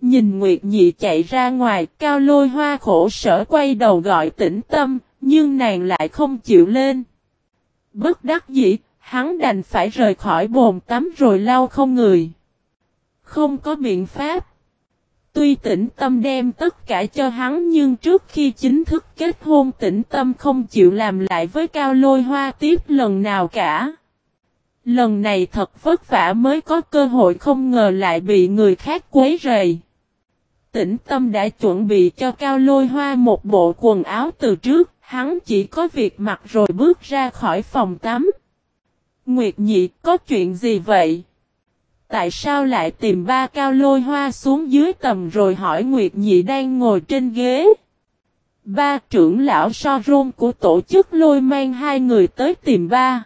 Nhìn Nguyệt Nhị chạy ra ngoài, cao lôi hoa khổ sở quay đầu gọi tĩnh tâm, nhưng nàng lại không chịu lên. Bất đắc dĩ, hắn đành phải rời khỏi bồn tắm rồi lau không người. Không có biện pháp. Tuy tĩnh tâm đem tất cả cho hắn nhưng trước khi chính thức kết hôn tĩnh tâm không chịu làm lại với cao lôi hoa tiếp lần nào cả. Lần này thật vất vả mới có cơ hội không ngờ lại bị người khác quấy rầy tĩnh tâm đã chuẩn bị cho Cao Lôi Hoa một bộ quần áo từ trước, hắn chỉ có việc mặc rồi bước ra khỏi phòng tắm. Nguyệt Nhị, có chuyện gì vậy? Tại sao lại tìm ba Cao Lôi Hoa xuống dưới tầm rồi hỏi Nguyệt Nhị đang ngồi trên ghế? Ba trưởng lão so rôn của tổ chức lôi mang hai người tới tìm ba.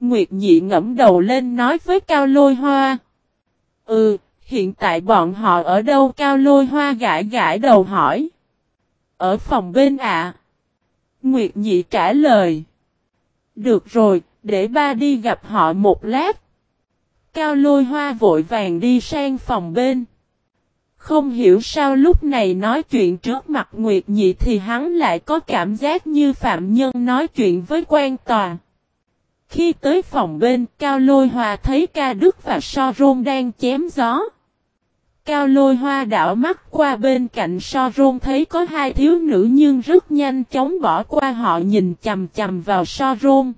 Nguyệt Nhị ngẫm đầu lên nói với Cao Lôi Hoa. Ừ, Hiện tại bọn họ ở đâu cao lôi hoa gãi gãi đầu hỏi. Ở phòng bên ạ. Nguyệt nhị trả lời. Được rồi, để ba đi gặp họ một lát. Cao lôi hoa vội vàng đi sang phòng bên. Không hiểu sao lúc này nói chuyện trước mặt Nguyệt Nhị thì hắn lại có cảm giác như phạm nhân nói chuyện với quan tòa. Khi tới phòng bên, Cao Lôi Hòa thấy ca Đức và So Rôn đang chém gió. Cao lôi hoa đảo mắt qua bên cạnh so rôn thấy có hai thiếu nữ nhưng rất nhanh chóng bỏ qua họ nhìn chầm chầm vào so rôn.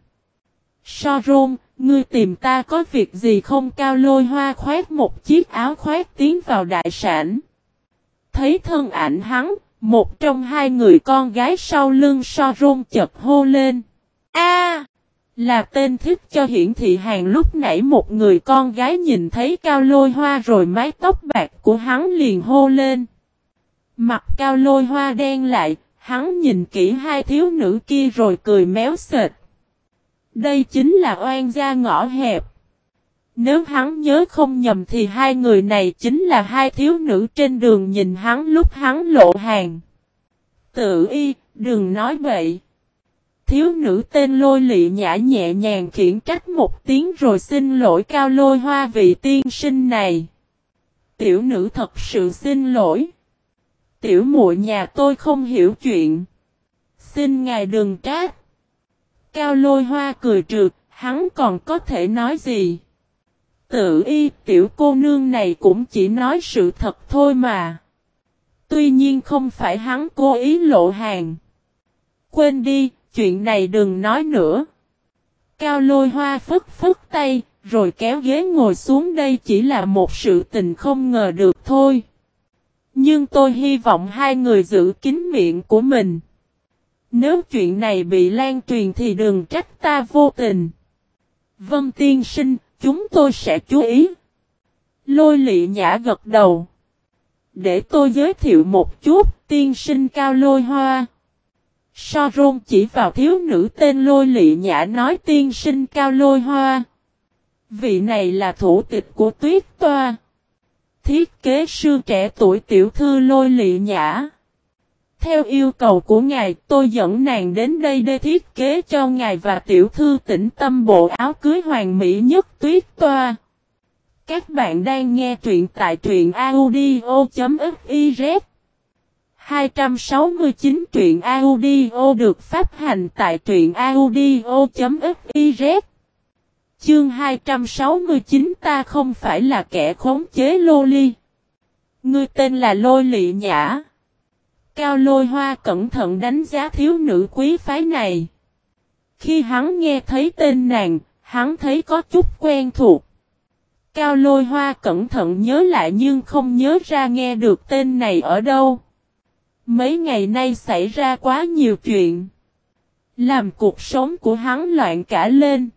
So rôn, ngươi tìm ta có việc gì không cao lôi hoa khoét một chiếc áo khoét tiến vào đại sản. Thấy thân ảnh hắn, một trong hai người con gái sau lưng so rôn chật hô lên. A là tên thích cho hiển thị hàng lúc nãy một người con gái nhìn thấy cao lôi hoa rồi mái tóc bạc của hắn liền hô lên. Mặt cao lôi hoa đen lại, hắn nhìn kỹ hai thiếu nữ kia rồi cười méo sệt. Đây chính là oan gia ngõ hẹp. Nếu hắn nhớ không nhầm thì hai người này chính là hai thiếu nữ trên đường nhìn hắn lúc hắn lộ hàng. Tự y, đừng nói vậy. Thiếu nữ tên lôi lị nhã nhẹ nhàng khiển trách một tiếng rồi xin lỗi cao lôi hoa vị tiên sinh này. Tiểu nữ thật sự xin lỗi. Tiểu muội nhà tôi không hiểu chuyện. Xin ngài đừng trách. Cao lôi hoa cười trượt, hắn còn có thể nói gì? Tự y tiểu cô nương này cũng chỉ nói sự thật thôi mà. Tuy nhiên không phải hắn cố ý lộ hàng. Quên đi, chuyện này đừng nói nữa. Cao lôi hoa phức phức tay, rồi kéo ghế ngồi xuống đây chỉ là một sự tình không ngờ được thôi. Nhưng tôi hy vọng hai người giữ kín miệng của mình. Nếu chuyện này bị lan truyền thì đừng trách ta vô tình. Vân tiên sinh, chúng tôi sẽ chú ý. Lôi lị nhã gật đầu. Để tôi giới thiệu một chút, tiên sinh cao lôi hoa. So rôn chỉ vào thiếu nữ tên lôi lị nhã nói tiên sinh cao lôi hoa. Vị này là thủ tịch của tuyết toa. Thiết kế sư trẻ tuổi tiểu thư lôi lị nhã. Theo yêu cầu của ngài, tôi dẫn nàng đến đây để thiết kế cho ngài và tiểu thư tĩnh tâm bộ áo cưới hoàng mỹ nhất tuyết toa. Các bạn đang nghe truyện tại truyện audio.fif 269 truyện audio được phát hành tại truyện audio.fiz Chương 269 ta không phải là kẻ khống chế lô ly. Ngươi tên là Lôi Lị Nhã. Cao lôi hoa cẩn thận đánh giá thiếu nữ quý phái này. Khi hắn nghe thấy tên nàng, hắn thấy có chút quen thuộc. Cao lôi hoa cẩn thận nhớ lại nhưng không nhớ ra nghe được tên này ở đâu. Mấy ngày nay xảy ra quá nhiều chuyện. Làm cuộc sống của hắn loạn cả lên.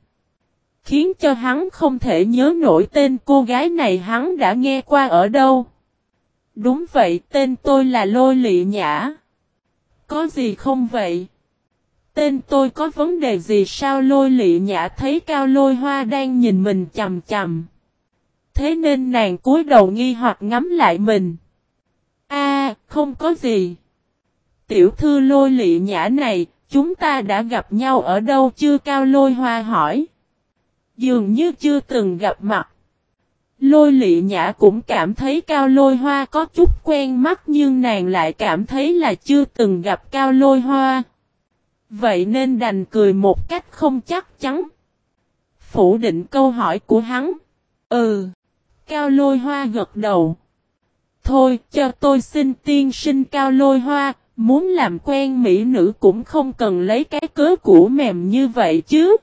Khiến cho hắn không thể nhớ nổi tên cô gái này hắn đã nghe qua ở đâu. Đúng vậy tên tôi là Lôi Lị Nhã. Có gì không vậy? Tên tôi có vấn đề gì sao Lôi Lị Nhã thấy Cao Lôi Hoa đang nhìn mình chầm chầm. Thế nên nàng cúi đầu nghi hoặc ngắm lại mình. A, không có gì. Tiểu thư Lôi Lị Nhã này, chúng ta đã gặp nhau ở đâu chưa Cao Lôi Hoa hỏi. Dường như chưa từng gặp mặt. Lôi lị nhã cũng cảm thấy cao lôi hoa có chút quen mắt nhưng nàng lại cảm thấy là chưa từng gặp cao lôi hoa. Vậy nên đành cười một cách không chắc chắn. Phủ định câu hỏi của hắn. Ừ. Cao lôi hoa gật đầu. Thôi cho tôi xin tiên sinh cao lôi hoa. Muốn làm quen mỹ nữ cũng không cần lấy cái cớ cũ mềm như vậy chứ.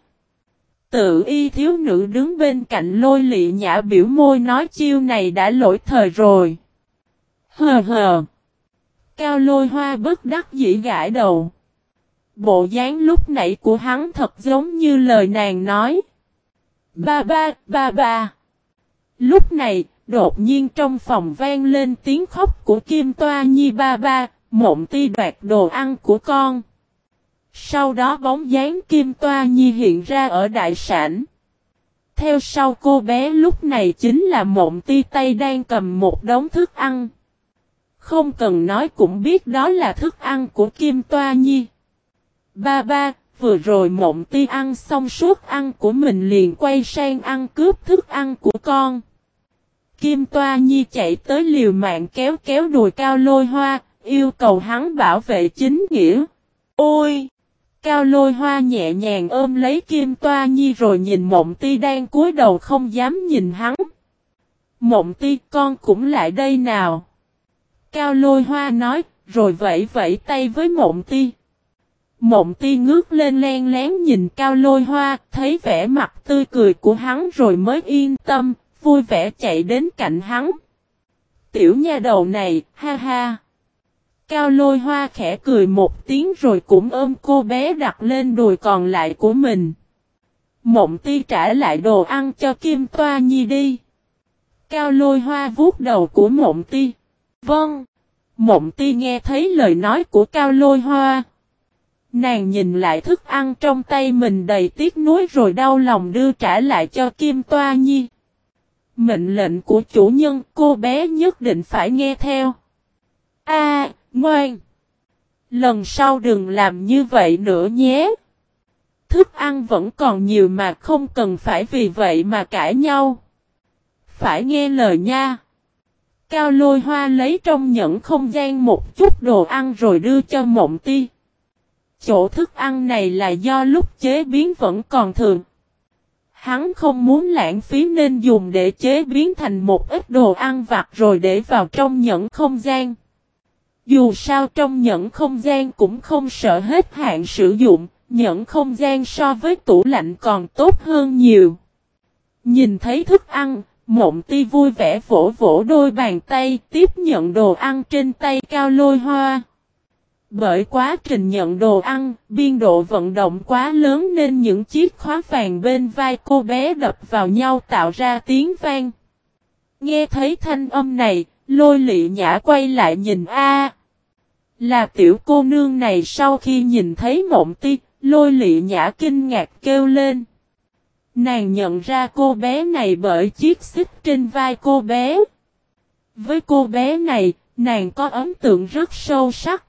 Tự y thiếu nữ đứng bên cạnh lôi lị nhã biểu môi nói chiêu này đã lỗi thời rồi. Hờ hờ. Cao lôi hoa bất đắc dĩ gãi đầu. Bộ dáng lúc nãy của hắn thật giống như lời nàng nói. Ba ba, ba ba. Lúc này, đột nhiên trong phòng vang lên tiếng khóc của Kim Toa Nhi ba ba, mộng ti đoạt đồ ăn của con. Sau đó bóng dáng Kim Toa Nhi hiện ra ở đại sản. Theo sau cô bé lúc này chính là mộng ti tay đang cầm một đống thức ăn. Không cần nói cũng biết đó là thức ăn của Kim Toa Nhi. Ba ba, vừa rồi mộng ti ăn xong suốt ăn của mình liền quay sang ăn cướp thức ăn của con. Kim Toa Nhi chạy tới liều mạng kéo kéo đùi cao lôi hoa, yêu cầu hắn bảo vệ chính nghĩa. Ôi! Cao lôi hoa nhẹ nhàng ôm lấy Kim Toa Nhi rồi nhìn Mộng Ti đang cúi đầu không dám nhìn hắn. Mộng Ti con cũng lại đây nào. Cao lôi hoa nói, rồi vẫy vẫy tay với Mộng Ti. Mộng Ti ngước lên len lén nhìn Cao lôi hoa, thấy vẻ mặt tươi cười của hắn rồi mới yên tâm, vui vẻ chạy đến cạnh hắn. Tiểu nha đầu này, ha ha. Cao lôi hoa khẽ cười một tiếng rồi cũng ôm cô bé đặt lên đùi còn lại của mình. Mộng ti trả lại đồ ăn cho Kim Toa Nhi đi. Cao lôi hoa vuốt đầu của mộng ti. Vâng. Mộng ti nghe thấy lời nói của cao lôi hoa. Nàng nhìn lại thức ăn trong tay mình đầy tiếc nuối rồi đau lòng đưa trả lại cho Kim Toa Nhi. Mệnh lệnh của chủ nhân cô bé nhất định phải nghe theo. A, Ngoan! Lần sau đừng làm như vậy nữa nhé. Thức ăn vẫn còn nhiều mà không cần phải vì vậy mà cãi nhau. Phải nghe lời nha. Cao lôi hoa lấy trong nhẫn không gian một chút đồ ăn rồi đưa cho mộng ti. Chỗ thức ăn này là do lúc chế biến vẫn còn thường. Hắn không muốn lãng phí nên dùng để chế biến thành một ít đồ ăn vặt rồi để vào trong nhẫn không gian. Dù sao trong nhẫn không gian cũng không sợ hết hạn sử dụng, nhẫn không gian so với tủ lạnh còn tốt hơn nhiều. Nhìn thấy thức ăn, mộng ti vui vẻ vỗ vỗ đôi bàn tay tiếp nhận đồ ăn trên tay cao lôi hoa. Bởi quá trình nhận đồ ăn, biên độ vận động quá lớn nên những chiếc khóa vàng bên vai cô bé đập vào nhau tạo ra tiếng vang. Nghe thấy thanh âm này, lôi lị nhã quay lại nhìn A. Là tiểu cô nương này sau khi nhìn thấy mộng ti, lôi lị nhã kinh ngạc kêu lên. Nàng nhận ra cô bé này bởi chiếc xích trên vai cô bé. Với cô bé này, nàng có ấn tượng rất sâu sắc.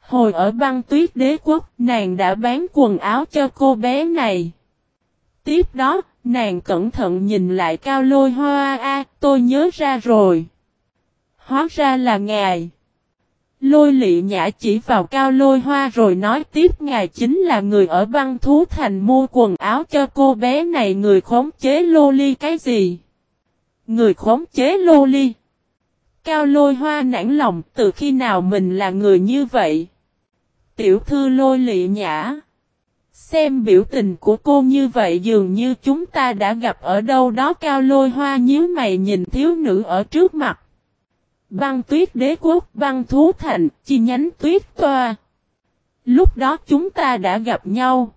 Hồi ở băng tuyết đế quốc, nàng đã bán quần áo cho cô bé này. Tiếp đó, nàng cẩn thận nhìn lại cao lôi hoa a, tôi nhớ ra rồi. Hóa ra là ngài. Lôi lị nhã chỉ vào cao lôi hoa rồi nói tiếp, ngài chính là người ở băng thú thành mua quần áo cho cô bé này, người khống chế lô ly cái gì? Người khống chế lô ly. Cao lôi hoa nản lòng, từ khi nào mình là người như vậy? Tiểu thư lôi lị nhã. Xem biểu tình của cô như vậy, dường như chúng ta đã gặp ở đâu đó cao lôi hoa nhíu mày nhìn thiếu nữ ở trước mặt. Băng tuyết đế quốc, băng thú thành, chi nhánh tuyết toa. Lúc đó chúng ta đã gặp nhau.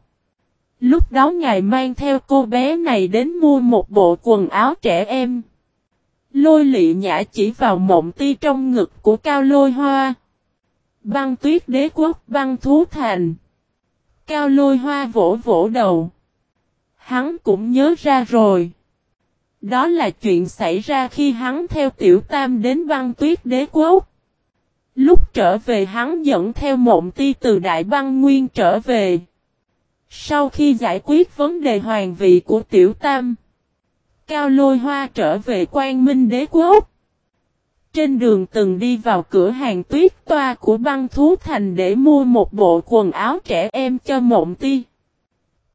Lúc đó ngài mang theo cô bé này đến mua một bộ quần áo trẻ em. Lôi lị nhã chỉ vào mộng ti trong ngực của cao lôi hoa. Băng tuyết đế quốc, băng thú thành. Cao lôi hoa vỗ vỗ đầu. Hắn cũng nhớ ra rồi. Đó là chuyện xảy ra khi hắn theo tiểu tam đến băng tuyết đế quốc. Lúc trở về hắn dẫn theo mộng ti từ đại băng nguyên trở về. Sau khi giải quyết vấn đề hoàng vị của tiểu tam. Cao lôi hoa trở về quan minh đế quốc. Trên đường từng đi vào cửa hàng tuyết toa của băng thú thành để mua một bộ quần áo trẻ em cho mộng ti.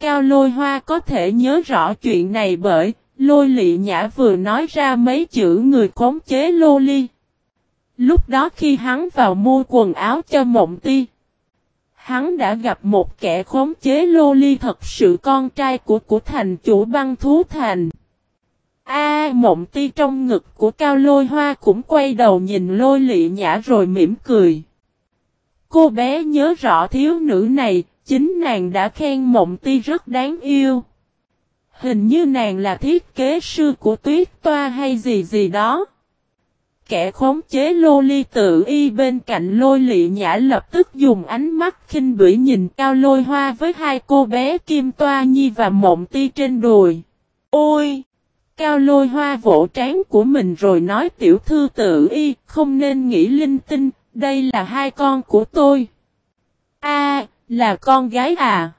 Cao lôi hoa có thể nhớ rõ chuyện này bởi lôi lị nhã vừa nói ra mấy chữ người khống chế lô ly. Lúc đó khi hắn vào mua quần áo cho mộng ti. Hắn đã gặp một kẻ khống chế lô ly thật sự con trai của của thành chủ băng thú thành. A mộng ti trong ngực của cao lôi hoa cũng quay đầu nhìn lôi lị nhã rồi mỉm cười. Cô bé nhớ rõ thiếu nữ này, chính nàng đã khen mộng ti rất đáng yêu. Hình như nàng là thiết kế sư của tuyết toa hay gì gì đó. Kẻ khống chế lô ly tự y bên cạnh lôi lị nhã lập tức dùng ánh mắt khinh bỉ nhìn cao lôi hoa với hai cô bé kim toa nhi và mộng ti trên đùi. Ôi! Cao lôi hoa vỗ trán của mình rồi nói tiểu thư tự y, không nên nghĩ linh tinh, đây là hai con của tôi. A, là con gái à?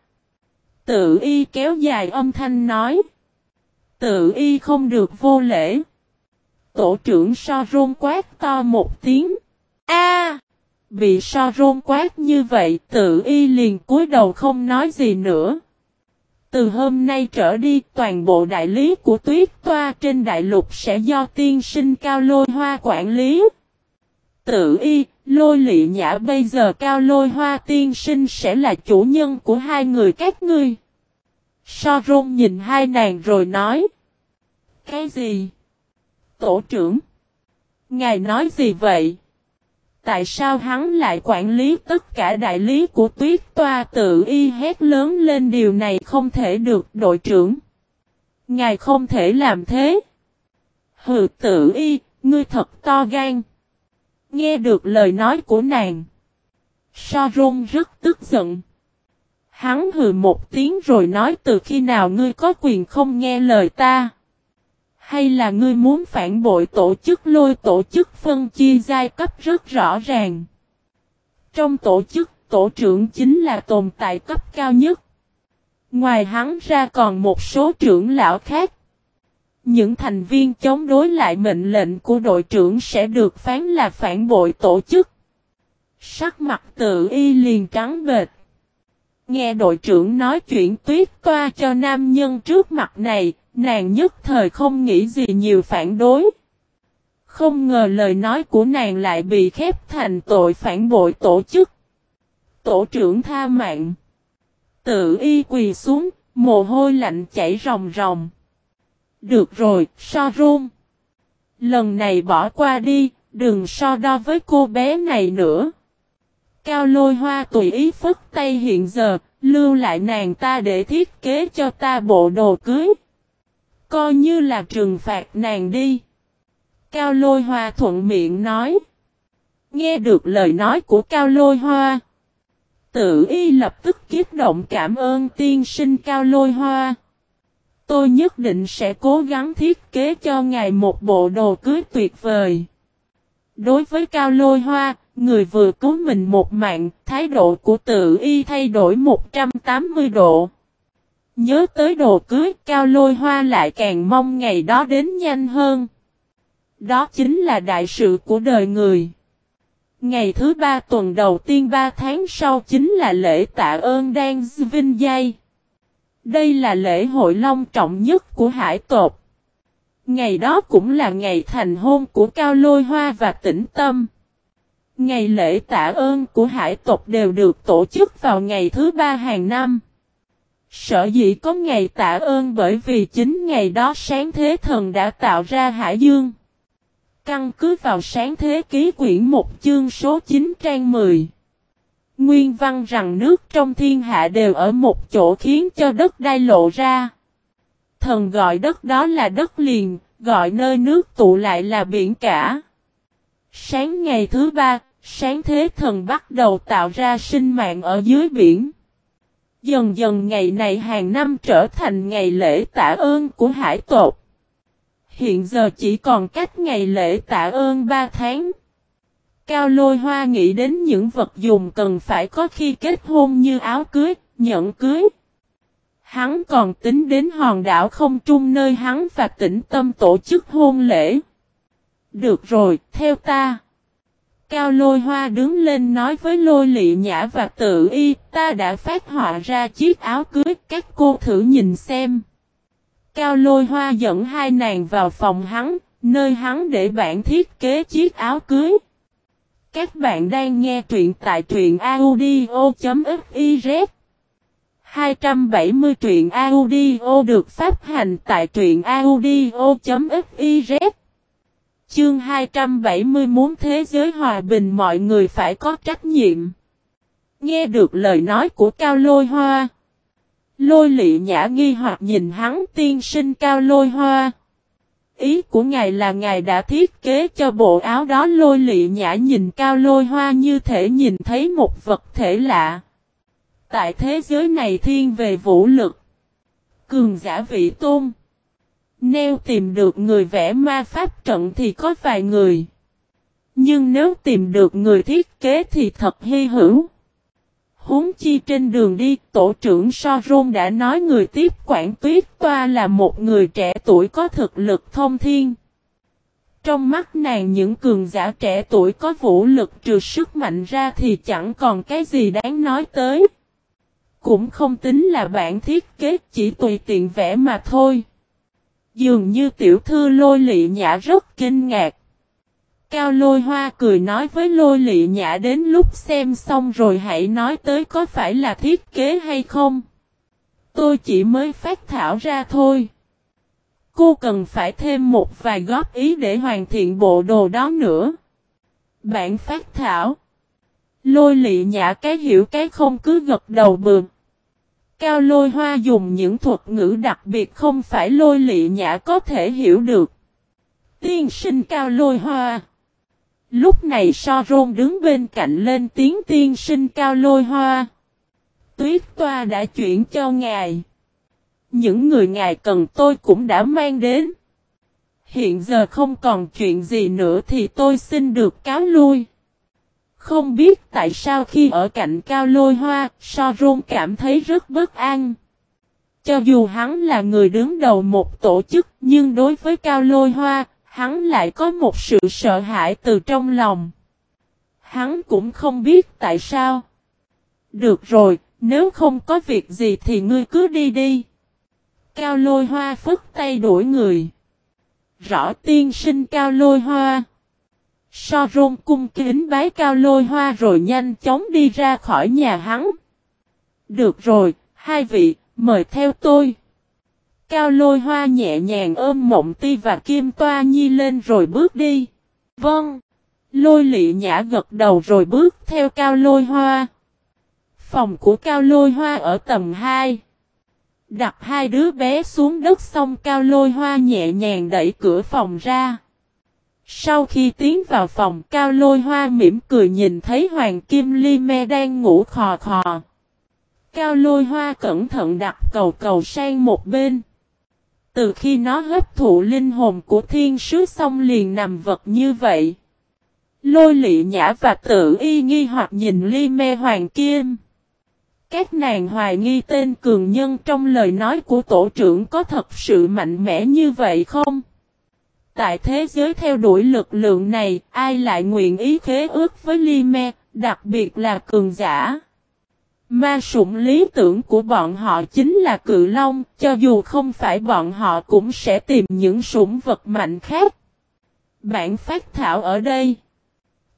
Tự y kéo dài âm thanh nói. Tự y không được vô lễ. Tổ trưởng so rôn quát to một tiếng. A, Bị so rôn quát như vậy tự y liền cúi đầu không nói gì nữa. Từ hôm nay trở đi toàn bộ đại lý của tuyết toa trên đại lục sẽ do tiên sinh cao lôi hoa quản lý. Tự y, lôi lị nhã bây giờ cao lôi hoa tiên sinh sẽ là chủ nhân của hai người các ngươi. So rôn nhìn hai nàng rồi nói. Cái gì? Tổ trưởng. Ngài nói gì vậy? Tại sao hắn lại quản lý tất cả đại lý của tuyết toa tự y hét lớn lên điều này không thể được đội trưởng. Ngài không thể làm thế. Hừ tự y, ngươi thật to gan. Nghe được lời nói của nàng. Sarun rất tức giận. Hắn hừ một tiếng rồi nói từ khi nào ngươi có quyền không nghe lời ta. Hay là ngươi muốn phản bội tổ chức lôi tổ chức phân chia giai cấp rất rõ ràng. Trong tổ chức, tổ trưởng chính là tồn tại cấp cao nhất. Ngoài hắn ra còn một số trưởng lão khác. Những thành viên chống đối lại mệnh lệnh của đội trưởng sẽ được phán là phản bội tổ chức. Sắc mặt tự y liền trắng bệt. Nghe đội trưởng nói chuyện tuyết toa cho nam nhân trước mặt này, nàng nhất thời không nghĩ gì nhiều phản đối. Không ngờ lời nói của nàng lại bị khép thành tội phản bội tổ chức. Tổ trưởng tha mạng. Tự y quỳ xuống, mồ hôi lạnh chảy ròng ròng. Được rồi, so rôn. Lần này bỏ qua đi, đừng so đo với cô bé này nữa. Cao lôi hoa tùy ý phức tay hiện giờ, lưu lại nàng ta để thiết kế cho ta bộ đồ cưới. Coi như là trừng phạt nàng đi. Cao lôi hoa thuận miệng nói. Nghe được lời nói của Cao lôi hoa. Tự y lập tức kiếp động cảm ơn tiên sinh Cao lôi hoa. Tôi nhất định sẽ cố gắng thiết kế cho ngài một bộ đồ cưới tuyệt vời. Đối với Cao Lôi Hoa, người vừa cứu mình một mạng, thái độ của tự y thay đổi 180 độ. Nhớ tới đồ cưới, Cao Lôi Hoa lại càng mong ngày đó đến nhanh hơn. Đó chính là đại sự của đời người. Ngày thứ ba tuần đầu tiên ba tháng sau chính là lễ tạ ơn Đan Vinh Giai. Đây là lễ hội long trọng nhất của hải tộc. Ngày đó cũng là ngày thành hôn của Cao Lôi Hoa và Tĩnh Tâm. Ngày lễ tạ ơn của hải tộc đều được tổ chức vào ngày thứ ba hàng năm. Sở dĩ có ngày tạ ơn bởi vì chính ngày đó sáng thế thần đã tạo ra hải dương. Căn cứ vào sáng thế ký quyển một chương số 9 trang 10. Nguyên văn rằng nước trong thiên hạ đều ở một chỗ khiến cho đất đai lộ ra. Thần gọi đất đó là đất liền, gọi nơi nước tụ lại là biển cả. Sáng ngày thứ ba, sáng thế thần bắt đầu tạo ra sinh mạng ở dưới biển. Dần dần ngày này hàng năm trở thành ngày lễ tạ ơn của hải tộc. Hiện giờ chỉ còn cách ngày lễ tạ ơn 3 tháng. Cao lôi hoa nghĩ đến những vật dùng cần phải có khi kết hôn như áo cưới, nhẫn cưới. Hắn còn tính đến hòn đảo không trung nơi hắn và tĩnh tâm tổ chức hôn lễ. Được rồi, theo ta. Cao lôi hoa đứng lên nói với lôi lị nhã và tự y, ta đã phát họa ra chiếc áo cưới, các cô thử nhìn xem. Cao lôi hoa dẫn hai nàng vào phòng hắn, nơi hắn để bản thiết kế chiếc áo cưới. Các bạn đang nghe truyện tại truyện audio.fiz 270 truyện audio được phát hành tại truyện audio.fiz Chương 270 muốn thế giới hòa bình mọi người phải có trách nhiệm. Nghe được lời nói của Cao Lôi Hoa. Lôi lị nhã nghi hoặc nhìn hắn tiên sinh Cao Lôi Hoa. Ý của ngài là ngài đã thiết kế cho bộ áo đó lôi lị nhã nhìn Cao Lôi Hoa như thể nhìn thấy một vật thể lạ. Tại thế giới này thiên về vũ lực. Cường giả vị tôn. Nếu tìm được người vẽ ma pháp trận thì có vài người. Nhưng nếu tìm được người thiết kế thì thật hy hữu. Huống chi trên đường đi, tổ trưởng So Rôn đã nói người tiếp quản tuyết toa là một người trẻ tuổi có thực lực thông thiên. Trong mắt nàng những cường giả trẻ tuổi có vũ lực trừ sức mạnh ra thì chẳng còn cái gì đáng nói tới. Cũng không tính là bản thiết kế chỉ tùy tiện vẽ mà thôi. Dường như tiểu thư lôi lị nhã rất kinh ngạc. Cao lôi hoa cười nói với lôi lị nhã đến lúc xem xong rồi hãy nói tới có phải là thiết kế hay không. Tôi chỉ mới phát thảo ra thôi. Cô cần phải thêm một vài góp ý để hoàn thiện bộ đồ đó nữa. Bạn phát thảo. Lôi lị nhã cái hiểu cái không cứ gật đầu bường. Cao lôi hoa dùng những thuật ngữ đặc biệt không phải lôi lị nhã có thể hiểu được. Tiên sinh cao lôi hoa. Lúc này so rôn đứng bên cạnh lên tiếng tiên sinh cao lôi hoa. Tuyết toa đã chuyển cho ngài. Những người ngài cần tôi cũng đã mang đến. Hiện giờ không còn chuyện gì nữa thì tôi xin được cáo lui. Không biết tại sao khi ở cạnh cao lôi hoa, so rôn cảm thấy rất bất an. Cho dù hắn là người đứng đầu một tổ chức, nhưng đối với cao lôi hoa, hắn lại có một sự sợ hãi từ trong lòng. Hắn cũng không biết tại sao. Được rồi, nếu không có việc gì thì ngươi cứ đi đi. Cao lôi hoa phức tay đuổi người. Rõ tiên sinh cao lôi hoa. So rôn cung kính bái cao lôi hoa rồi nhanh chóng đi ra khỏi nhà hắn. Được rồi, hai vị, mời theo tôi. Cao lôi hoa nhẹ nhàng ôm mộng ti và kim toa nhi lên rồi bước đi. Vâng. Lôi lị nhã gật đầu rồi bước theo cao lôi hoa. Phòng của cao lôi hoa ở tầng 2. Đặt hai đứa bé xuống đất xong cao lôi hoa nhẹ nhàng đẩy cửa phòng ra. Sau khi tiến vào phòng, cao lôi hoa mỉm cười nhìn thấy Hoàng Kim Ly Me đang ngủ khò khò. Cao lôi hoa cẩn thận đặt cầu cầu sang một bên. Từ khi nó hấp thụ linh hồn của thiên sứ xong liền nằm vật như vậy. Lôi lị nhã và tự y nghi hoặc nhìn ly me hoàng kim. Các nàng hoài nghi tên cường nhân trong lời nói của tổ trưởng có thật sự mạnh mẽ như vậy không? Tại thế giới theo đuổi lực lượng này, ai lại nguyện ý khế ước với ly me, đặc biệt là cường giả? Ma sủng lý tưởng của bọn họ chính là cự long, cho dù không phải bọn họ cũng sẽ tìm những sủng vật mạnh khác. Bản phát thảo ở đây.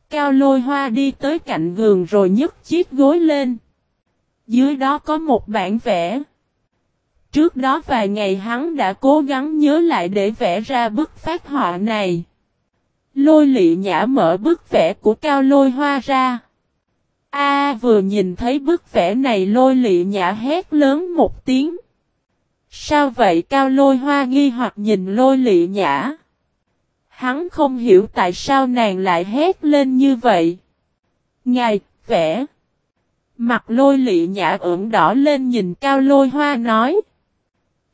Cao lôi hoa đi tới cạnh giường rồi nhấc chiếc gối lên. Dưới đó có một bản vẽ. Trước đó vài ngày hắn đã cố gắng nhớ lại để vẽ ra bức phát họa này. Lôi lị nhã mở bức vẽ của cao lôi hoa ra. A vừa nhìn thấy bức vẽ này lôi lị nhã hét lớn một tiếng. Sao vậy cao lôi hoa nghi hoặc nhìn lôi lị nhã. Hắn không hiểu tại sao nàng lại hét lên như vậy. Ngài, vẽ. Mặt lôi lị nhã ửng đỏ lên nhìn cao lôi hoa nói.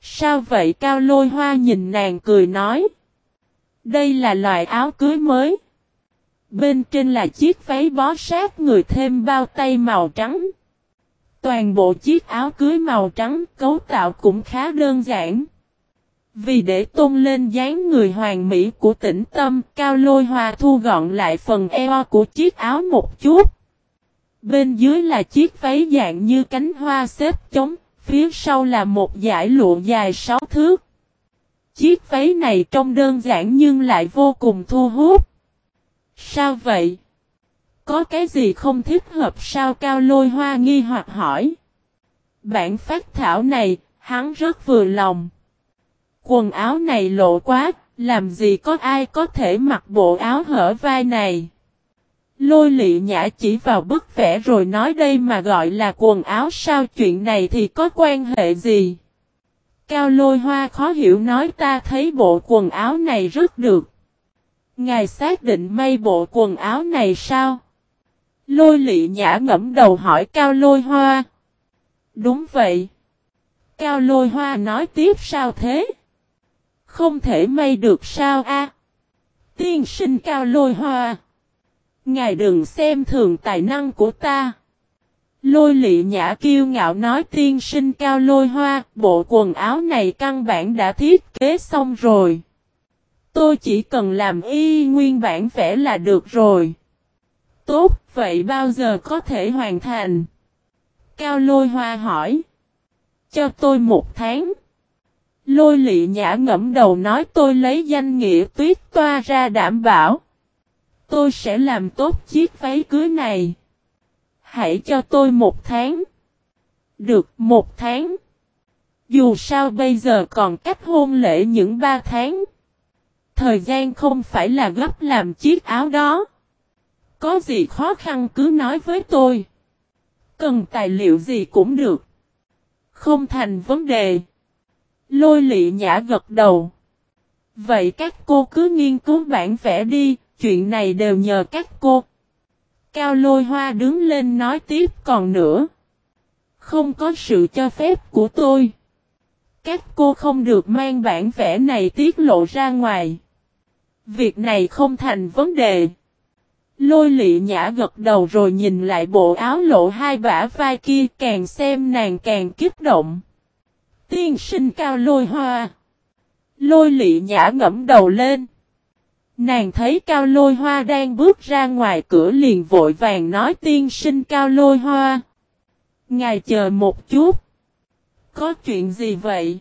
Sao vậy cao lôi hoa nhìn nàng cười nói. Đây là loại áo cưới mới. Bên trên là chiếc váy bó sát người thêm bao tay màu trắng. Toàn bộ chiếc áo cưới màu trắng cấu tạo cũng khá đơn giản. Vì để tôn lên dáng người hoàng mỹ của tĩnh tâm, cao lôi hòa thu gọn lại phần eo của chiếc áo một chút. Bên dưới là chiếc váy dạng như cánh hoa xếp chống, phía sau là một dải lụa dài sáu thước. Chiếc váy này trông đơn giản nhưng lại vô cùng thu hút. Sao vậy? Có cái gì không thích hợp sao cao lôi hoa nghi hoặc hỏi. Bản phát thảo này, hắn rất vừa lòng. Quần áo này lộ quá, làm gì có ai có thể mặc bộ áo hở vai này. Lôi lị nhã chỉ vào bức vẽ rồi nói đây mà gọi là quần áo sao chuyện này thì có quan hệ gì. Cao lôi hoa khó hiểu nói ta thấy bộ quần áo này rất được. Ngài xác định may bộ quần áo này sao? Lôi lị nhã ngẫm đầu hỏi cao lôi hoa. Đúng vậy. Cao lôi hoa nói tiếp sao thế? Không thể may được sao a? Tiên sinh cao lôi hoa. Ngài đừng xem thường tài năng của ta. Lôi lị nhã kiêu ngạo nói tiên sinh cao lôi hoa, bộ quần áo này căn bản đã thiết kế xong rồi. Tôi chỉ cần làm y nguyên bản vẽ là được rồi. Tốt, vậy bao giờ có thể hoàn thành? Cao lôi hoa hỏi. Cho tôi một tháng. Lôi lị nhã ngẫm đầu nói tôi lấy danh nghĩa tuyết toa ra đảm bảo. Tôi sẽ làm tốt chiếc váy cưới này. Hãy cho tôi một tháng. Được một tháng. Dù sao bây giờ còn cách hôn lễ những ba tháng. Thời gian không phải là gấp làm chiếc áo đó. Có gì khó khăn cứ nói với tôi. Cần tài liệu gì cũng được. Không thành vấn đề. Lôi lị nhã gật đầu. Vậy các cô cứ nghiên cứu bản vẽ đi, chuyện này đều nhờ các cô. Cao lôi hoa đứng lên nói tiếp còn nữa. Không có sự cho phép của tôi. Các cô không được mang bản vẽ này tiết lộ ra ngoài. Việc này không thành vấn đề. Lôi lị nhã gật đầu rồi nhìn lại bộ áo lộ hai bả vai kia, càng xem nàng càng kích động. Tiên sinh cao lôi hoa. Lôi lị nhã ngẫm đầu lên. Nàng thấy cao lôi hoa đang bước ra ngoài cửa liền vội vàng nói tiên sinh cao lôi hoa. Ngài chờ một chút. Có chuyện gì vậy?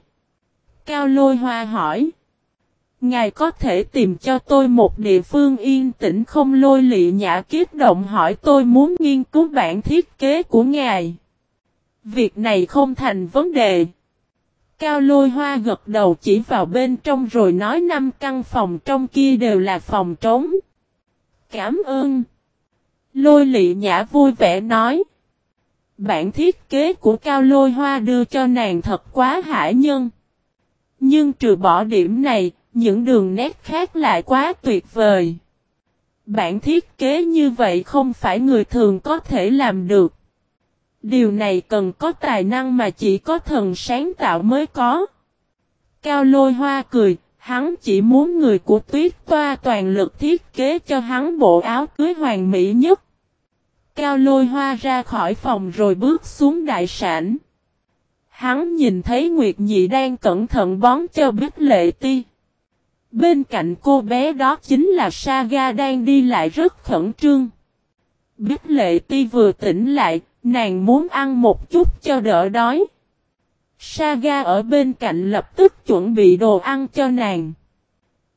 Cao lôi hoa hỏi. Ngài có thể tìm cho tôi một địa phương yên tĩnh không lôi lị nhã kiết động hỏi tôi muốn nghiên cứu bản thiết kế của ngài. Việc này không thành vấn đề. Cao lôi hoa gật đầu chỉ vào bên trong rồi nói năm căn phòng trong kia đều là phòng trống. Cảm ơn. Lôi lị nhã vui vẻ nói. Bản thiết kế của cao lôi hoa đưa cho nàng thật quá hải nhân. Nhưng trừ bỏ điểm này, những đường nét khác lại quá tuyệt vời. Bản thiết kế như vậy không phải người thường có thể làm được. Điều này cần có tài năng mà chỉ có thần sáng tạo mới có. Cao lôi hoa cười, hắn chỉ muốn người của tuyết toa toàn lực thiết kế cho hắn bộ áo cưới hoàng mỹ nhất. Cao lôi hoa ra khỏi phòng rồi bước xuống đại sản. Hắn nhìn thấy Nguyệt Nhị đang cẩn thận bón cho Bích Lệ Ti. Bên cạnh cô bé đó chính là Saga đang đi lại rất khẩn trương. Bích Lệ Ti vừa tỉnh lại, nàng muốn ăn một chút cho đỡ đói. Saga ở bên cạnh lập tức chuẩn bị đồ ăn cho nàng.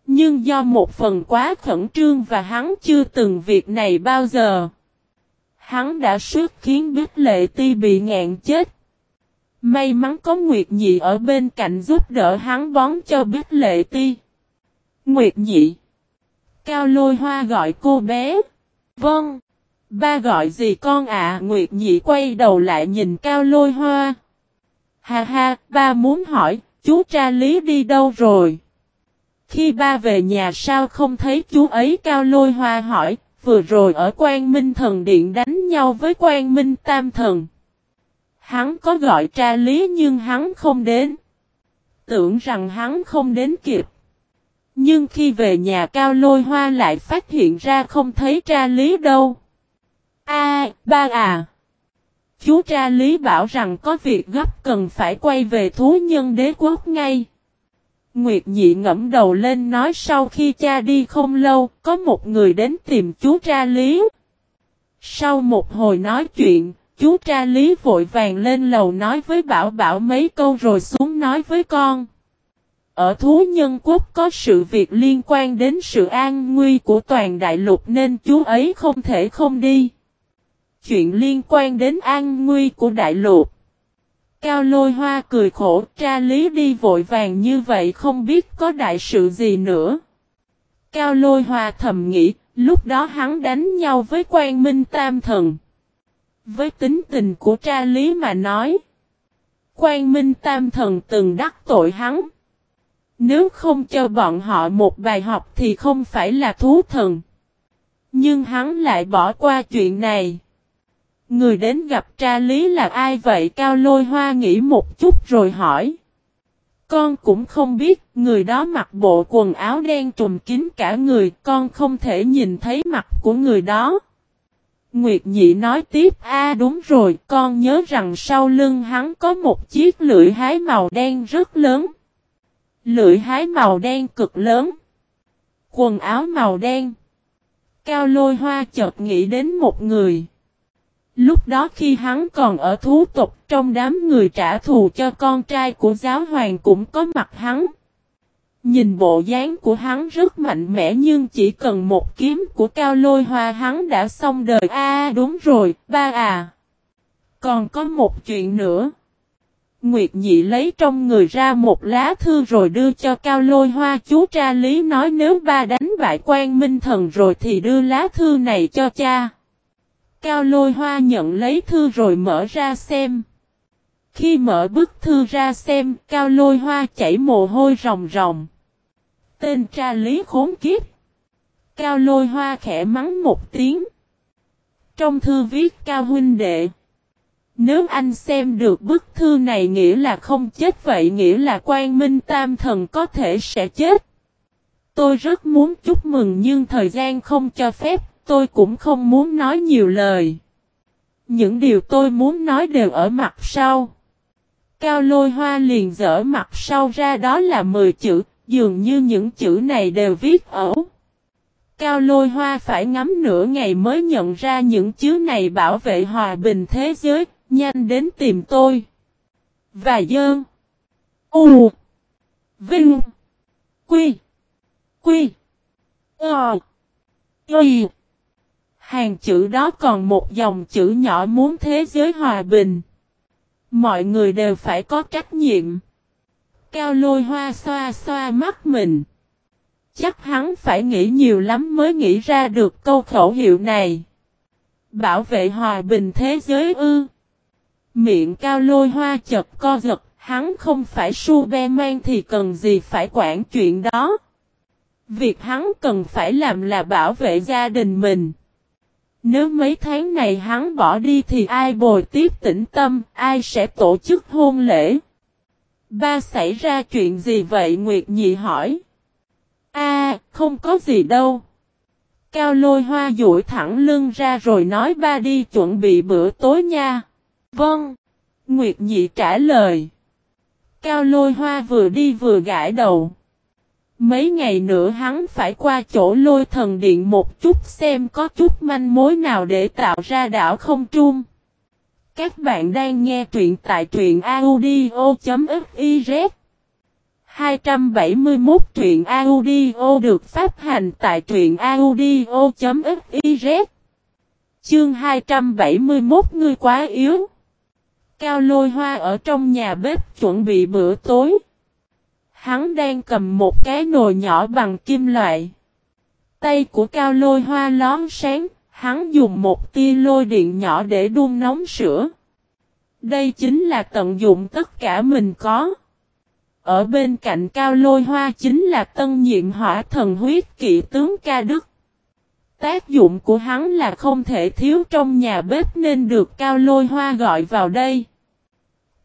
Nhưng do một phần quá khẩn trương và hắn chưa từng việc này bao giờ. Hắn đã suốt khiến Bích Lệ Ti bị ngạn chết. May mắn có Nguyệt Nhị ở bên cạnh giúp đỡ hắn bón cho Bích Lệ Ti. Nguyệt Nhị. Cao lôi hoa gọi cô bé. Vâng. Ba gọi gì con ạ? À, Nguyệt Nhị quay đầu lại nhìn Cao lôi hoa. Ha ha, ba muốn hỏi, chú tra lý đi đâu rồi? Khi ba về nhà sao không thấy chú ấy Cao lôi hoa hỏi, vừa rồi ở quan minh thần điện đánh nhau với quan minh tam thần. Hắn có gọi tra lý nhưng hắn không đến. Tưởng rằng hắn không đến kịp. Nhưng khi về nhà cao lôi hoa lại phát hiện ra không thấy tra lý đâu. A, ba à. Chú tra lý bảo rằng có việc gấp cần phải quay về thú nhân đế quốc ngay. Nguyệt nhị ngẫm đầu lên nói sau khi cha đi không lâu, có một người đến tìm chú tra lý. Sau một hồi nói chuyện, chú tra lý vội vàng lên lầu nói với Bảo Bảo mấy câu rồi xuống nói với con. Ở thú nhân quốc có sự việc liên quan đến sự an nguy của toàn đại lục nên chú ấy không thể không đi. Chuyện liên quan đến an nguy của đại lục. Cao lôi hoa cười khổ tra lý đi vội vàng như vậy không biết có đại sự gì nữa. Cao lôi hoa thầm nghĩ, lúc đó hắn đánh nhau với quan minh tam thần. Với tính tình của tra lý mà nói. Quan minh tam thần từng đắc tội hắn. Nếu không cho bọn họ một bài học thì không phải là thú thần. Nhưng hắn lại bỏ qua chuyện này. Người đến gặp tra lý là ai vậy Cao lôi hoa nghĩ một chút rồi hỏi. Con cũng không biết, người đó mặc bộ quần áo đen trùm kín cả người, con không thể nhìn thấy mặt của người đó. Nguyệt Nhị nói tiếp, a đúng rồi, con nhớ rằng sau lưng hắn có một chiếc lưỡi hái màu đen rất lớn. Lưỡi hái màu đen cực lớn. Quần áo màu đen. Cao lôi hoa chợt nghĩ đến một người. Lúc đó khi hắn còn ở thú tục trong đám người trả thù cho con trai của giáo hoàng cũng có mặt hắn. Nhìn bộ dáng của hắn rất mạnh mẽ nhưng chỉ cần một kiếm của cao lôi hoa hắn đã xong đời. a đúng rồi, ba à. Còn có một chuyện nữa. Nguyệt Nhị lấy trong người ra một lá thư rồi đưa cho Cao Lôi Hoa chú tra lý nói nếu ba đánh bại quan minh thần rồi thì đưa lá thư này cho cha. Cao Lôi Hoa nhận lấy thư rồi mở ra xem. Khi mở bức thư ra xem, Cao Lôi Hoa chảy mồ hôi ròng ròng. Tên tra lý khốn kiếp. Cao Lôi Hoa khẽ mắng một tiếng. Trong thư viết Cao huynh đệ. Nếu anh xem được bức thư này nghĩa là không chết vậy nghĩa là quan minh tam thần có thể sẽ chết. Tôi rất muốn chúc mừng nhưng thời gian không cho phép, tôi cũng không muốn nói nhiều lời. Những điều tôi muốn nói đều ở mặt sau. Cao lôi hoa liền dở mặt sau ra đó là 10 chữ, dường như những chữ này đều viết ở. Cao lôi hoa phải ngắm nửa ngày mới nhận ra những chữ này bảo vệ hòa bình thế giới, Nhanh đến tìm tôi. Và dơn. U. Vinh. Quy. Quy. Ờ. Y. Hàng chữ đó còn một dòng chữ nhỏ muốn thế giới hòa bình. Mọi người đều phải có trách nhiệm. Cao lôi hoa xoa xoa mắt mình. Chắc hắn phải nghĩ nhiều lắm mới nghĩ ra được câu khẩu hiệu này. Bảo vệ hòa bình thế giới ư. Miệng cao lôi hoa chật co giật, hắn không phải Superman thì cần gì phải quản chuyện đó. Việc hắn cần phải làm là bảo vệ gia đình mình. Nếu mấy tháng này hắn bỏ đi thì ai bồi tiếp tĩnh tâm, ai sẽ tổ chức hôn lễ? Ba xảy ra chuyện gì vậy Nguyệt Nhị hỏi. A, không có gì đâu. Cao lôi hoa duỗi thẳng lưng ra rồi nói ba đi chuẩn bị bữa tối nha. Vâng. Nguyệt Nhị trả lời. Cao lôi hoa vừa đi vừa gãi đầu. Mấy ngày nữa hắn phải qua chỗ lôi thần điện một chút xem có chút manh mối nào để tạo ra đảo không trung. Các bạn đang nghe truyện tại truyện audio.fiz 271 truyện audio được phát hành tại truyện audio.fiz Chương 271 ngươi quá yếu. Cao lôi hoa ở trong nhà bếp chuẩn bị bữa tối. Hắn đang cầm một cái nồi nhỏ bằng kim loại. Tay của cao lôi hoa lón sáng, hắn dùng một tia lôi điện nhỏ để đun nóng sữa. Đây chính là tận dụng tất cả mình có. Ở bên cạnh cao lôi hoa chính là tân nhiệm hỏa thần huyết kỵ tướng ca đức. Tác dụng của hắn là không thể thiếu trong nhà bếp nên được cao lôi hoa gọi vào đây.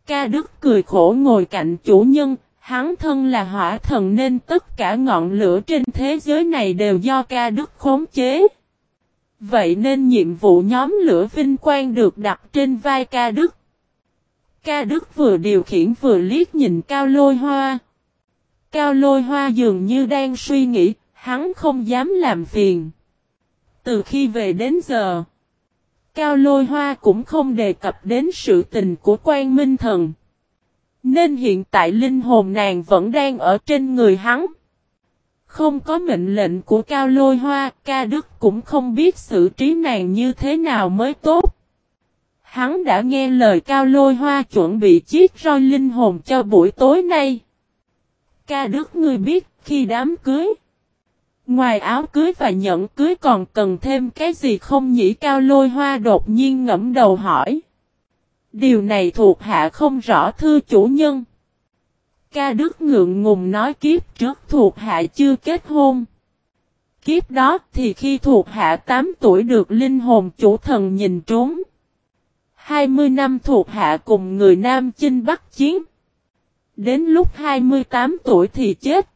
Ca đức cười khổ ngồi cạnh chủ nhân, Hắn thân là hỏa thần nên tất cả ngọn lửa trên thế giới này đều do ca đức khống chế. Vậy nên nhiệm vụ nhóm lửa vinh quang được đặt trên vai ca đức. Ca đức vừa điều khiển vừa liếc nhìn cao lôi hoa. Cao lôi hoa dường như đang suy nghĩ, hắn không dám làm phiền. Từ khi về đến giờ, Cao lôi hoa cũng không đề cập đến sự tình của quan minh thần. Nên hiện tại linh hồn nàng vẫn đang ở trên người hắn. Không có mệnh lệnh của Cao Lôi Hoa, ca đức cũng không biết xử trí nàng như thế nào mới tốt. Hắn đã nghe lời Cao Lôi Hoa chuẩn bị chiếc roi linh hồn cho buổi tối nay. Ca đức ngươi biết khi đám cưới. Ngoài áo cưới và nhẫn cưới còn cần thêm cái gì không nhỉ Cao Lôi Hoa đột nhiên ngẫm đầu hỏi. Điều này thuộc hạ không rõ, thưa chủ nhân. Ca Đức ngượng ngùng nói kiếp trước thuộc hạ chưa kết hôn. Kiếp đó thì khi thuộc hạ 8 tuổi được linh hồn chủ thần nhìn trốn. 20 năm thuộc hạ cùng người nam chinh bắc chiến. Đến lúc 28 tuổi thì chết.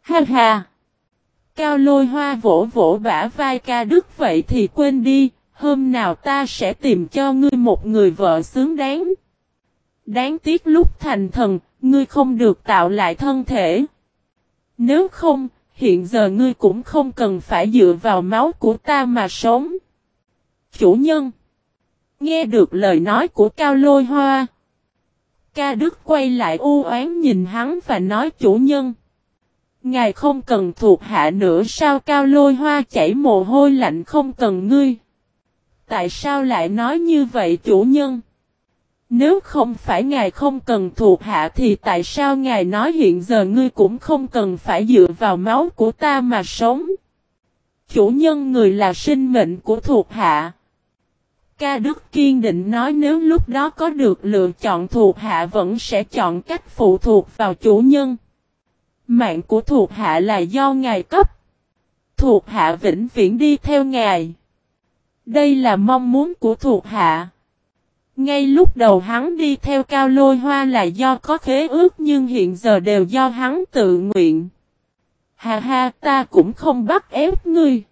Ha ha! Cao lôi hoa vỗ vỗ bả vai ca đức vậy thì quên đi, Hôm nào ta sẽ tìm cho ngươi một người vợ xứng đáng. Đáng tiếc lúc thành thần, ngươi không được tạo lại thân thể. Nếu không, hiện giờ ngươi cũng không cần phải dựa vào máu của ta mà sống. Chủ nhân Nghe được lời nói của Cao Lôi Hoa. Ca Đức quay lại u oán nhìn hắn và nói chủ nhân. Ngài không cần thuộc hạ nữa sao Cao Lôi Hoa chảy mồ hôi lạnh không cần ngươi tại sao lại nói như vậy chủ nhân? Nếu không phải ngài không cần thuộc hạ thì tại sao ngài nói hiện giờ ngươi cũng không cần phải dựa vào máu của ta mà sống? Chủ nhân người là sinh mệnh của thuộc hạ. Ca Đức kiên định nói nếu lúc đó có được lựa chọn thuộc hạ vẫn sẽ chọn cách phụ thuộc vào chủ nhân. Mạng của thuộc hạ là do ngài cấp. Thuộc hạ vĩnh viễn đi theo ngài. Đây là mong muốn của thuộc hạ. Ngay lúc đầu hắn đi theo cao lôi hoa là do có khế ước nhưng hiện giờ đều do hắn tự nguyện. Hà ha ta cũng không bắt ép ngươi.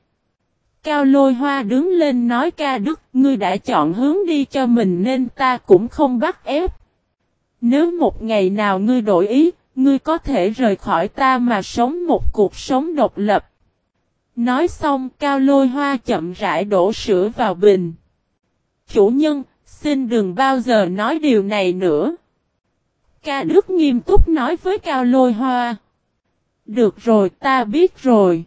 Cao lôi hoa đứng lên nói ca đức ngươi đã chọn hướng đi cho mình nên ta cũng không bắt ép. Nếu một ngày nào ngươi đổi ý, ngươi có thể rời khỏi ta mà sống một cuộc sống độc lập. Nói xong cao lôi hoa chậm rãi đổ sữa vào bình. Chủ nhân, xin đừng bao giờ nói điều này nữa. Ca Đức nghiêm túc nói với Cao Lôi Hoa. Được rồi ta biết rồi.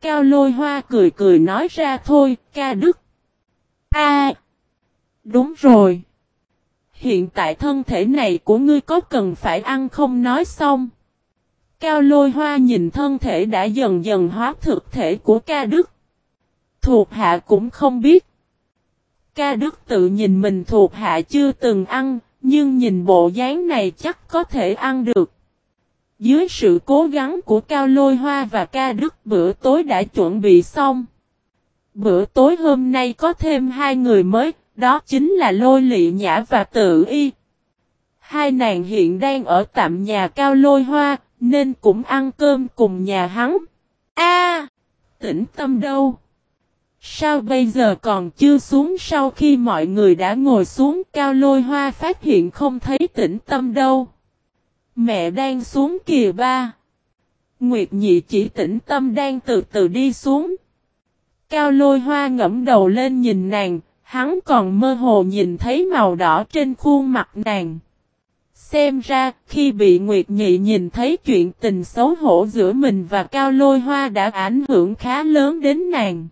Cao Lôi Hoa cười cười nói ra thôi, Ca Đức. A, Đúng rồi hiện tại thân thể này của ngươi có cần phải ăn không nói xong. Cao lôi hoa nhìn thân thể đã dần dần hóa thực thể của ca đức. Thuộc hạ cũng không biết. Ca đức tự nhìn mình thuộc hạ chưa từng ăn, nhưng nhìn bộ dáng này chắc có thể ăn được. Dưới sự cố gắng của Cao Lôi Hoa và ca đức bữa tối đã chuẩn bị xong. Bữa tối hôm nay có thêm hai người mới, đó chính là Lôi Lị Nhã và Tự Y. Hai nàng hiện đang ở tạm nhà Cao Lôi Hoa, nên cũng ăn cơm cùng nhà hắn. A, tĩnh tâm đâu? Sao bây giờ còn chưa xuống sau khi mọi người đã ngồi xuống Cao Lôi Hoa phát hiện không thấy tĩnh tâm đâu. Mẹ đang xuống kìa ba. Nguyệt nhị chỉ tĩnh tâm đang từ từ đi xuống. Cao lôi hoa ngẫm đầu lên nhìn nàng, hắn còn mơ hồ nhìn thấy màu đỏ trên khuôn mặt nàng. Xem ra, khi bị Nguyệt Nhị nhìn thấy chuyện tình xấu hổ giữa mình và Cao Lôi Hoa đã ảnh hưởng khá lớn đến nàng.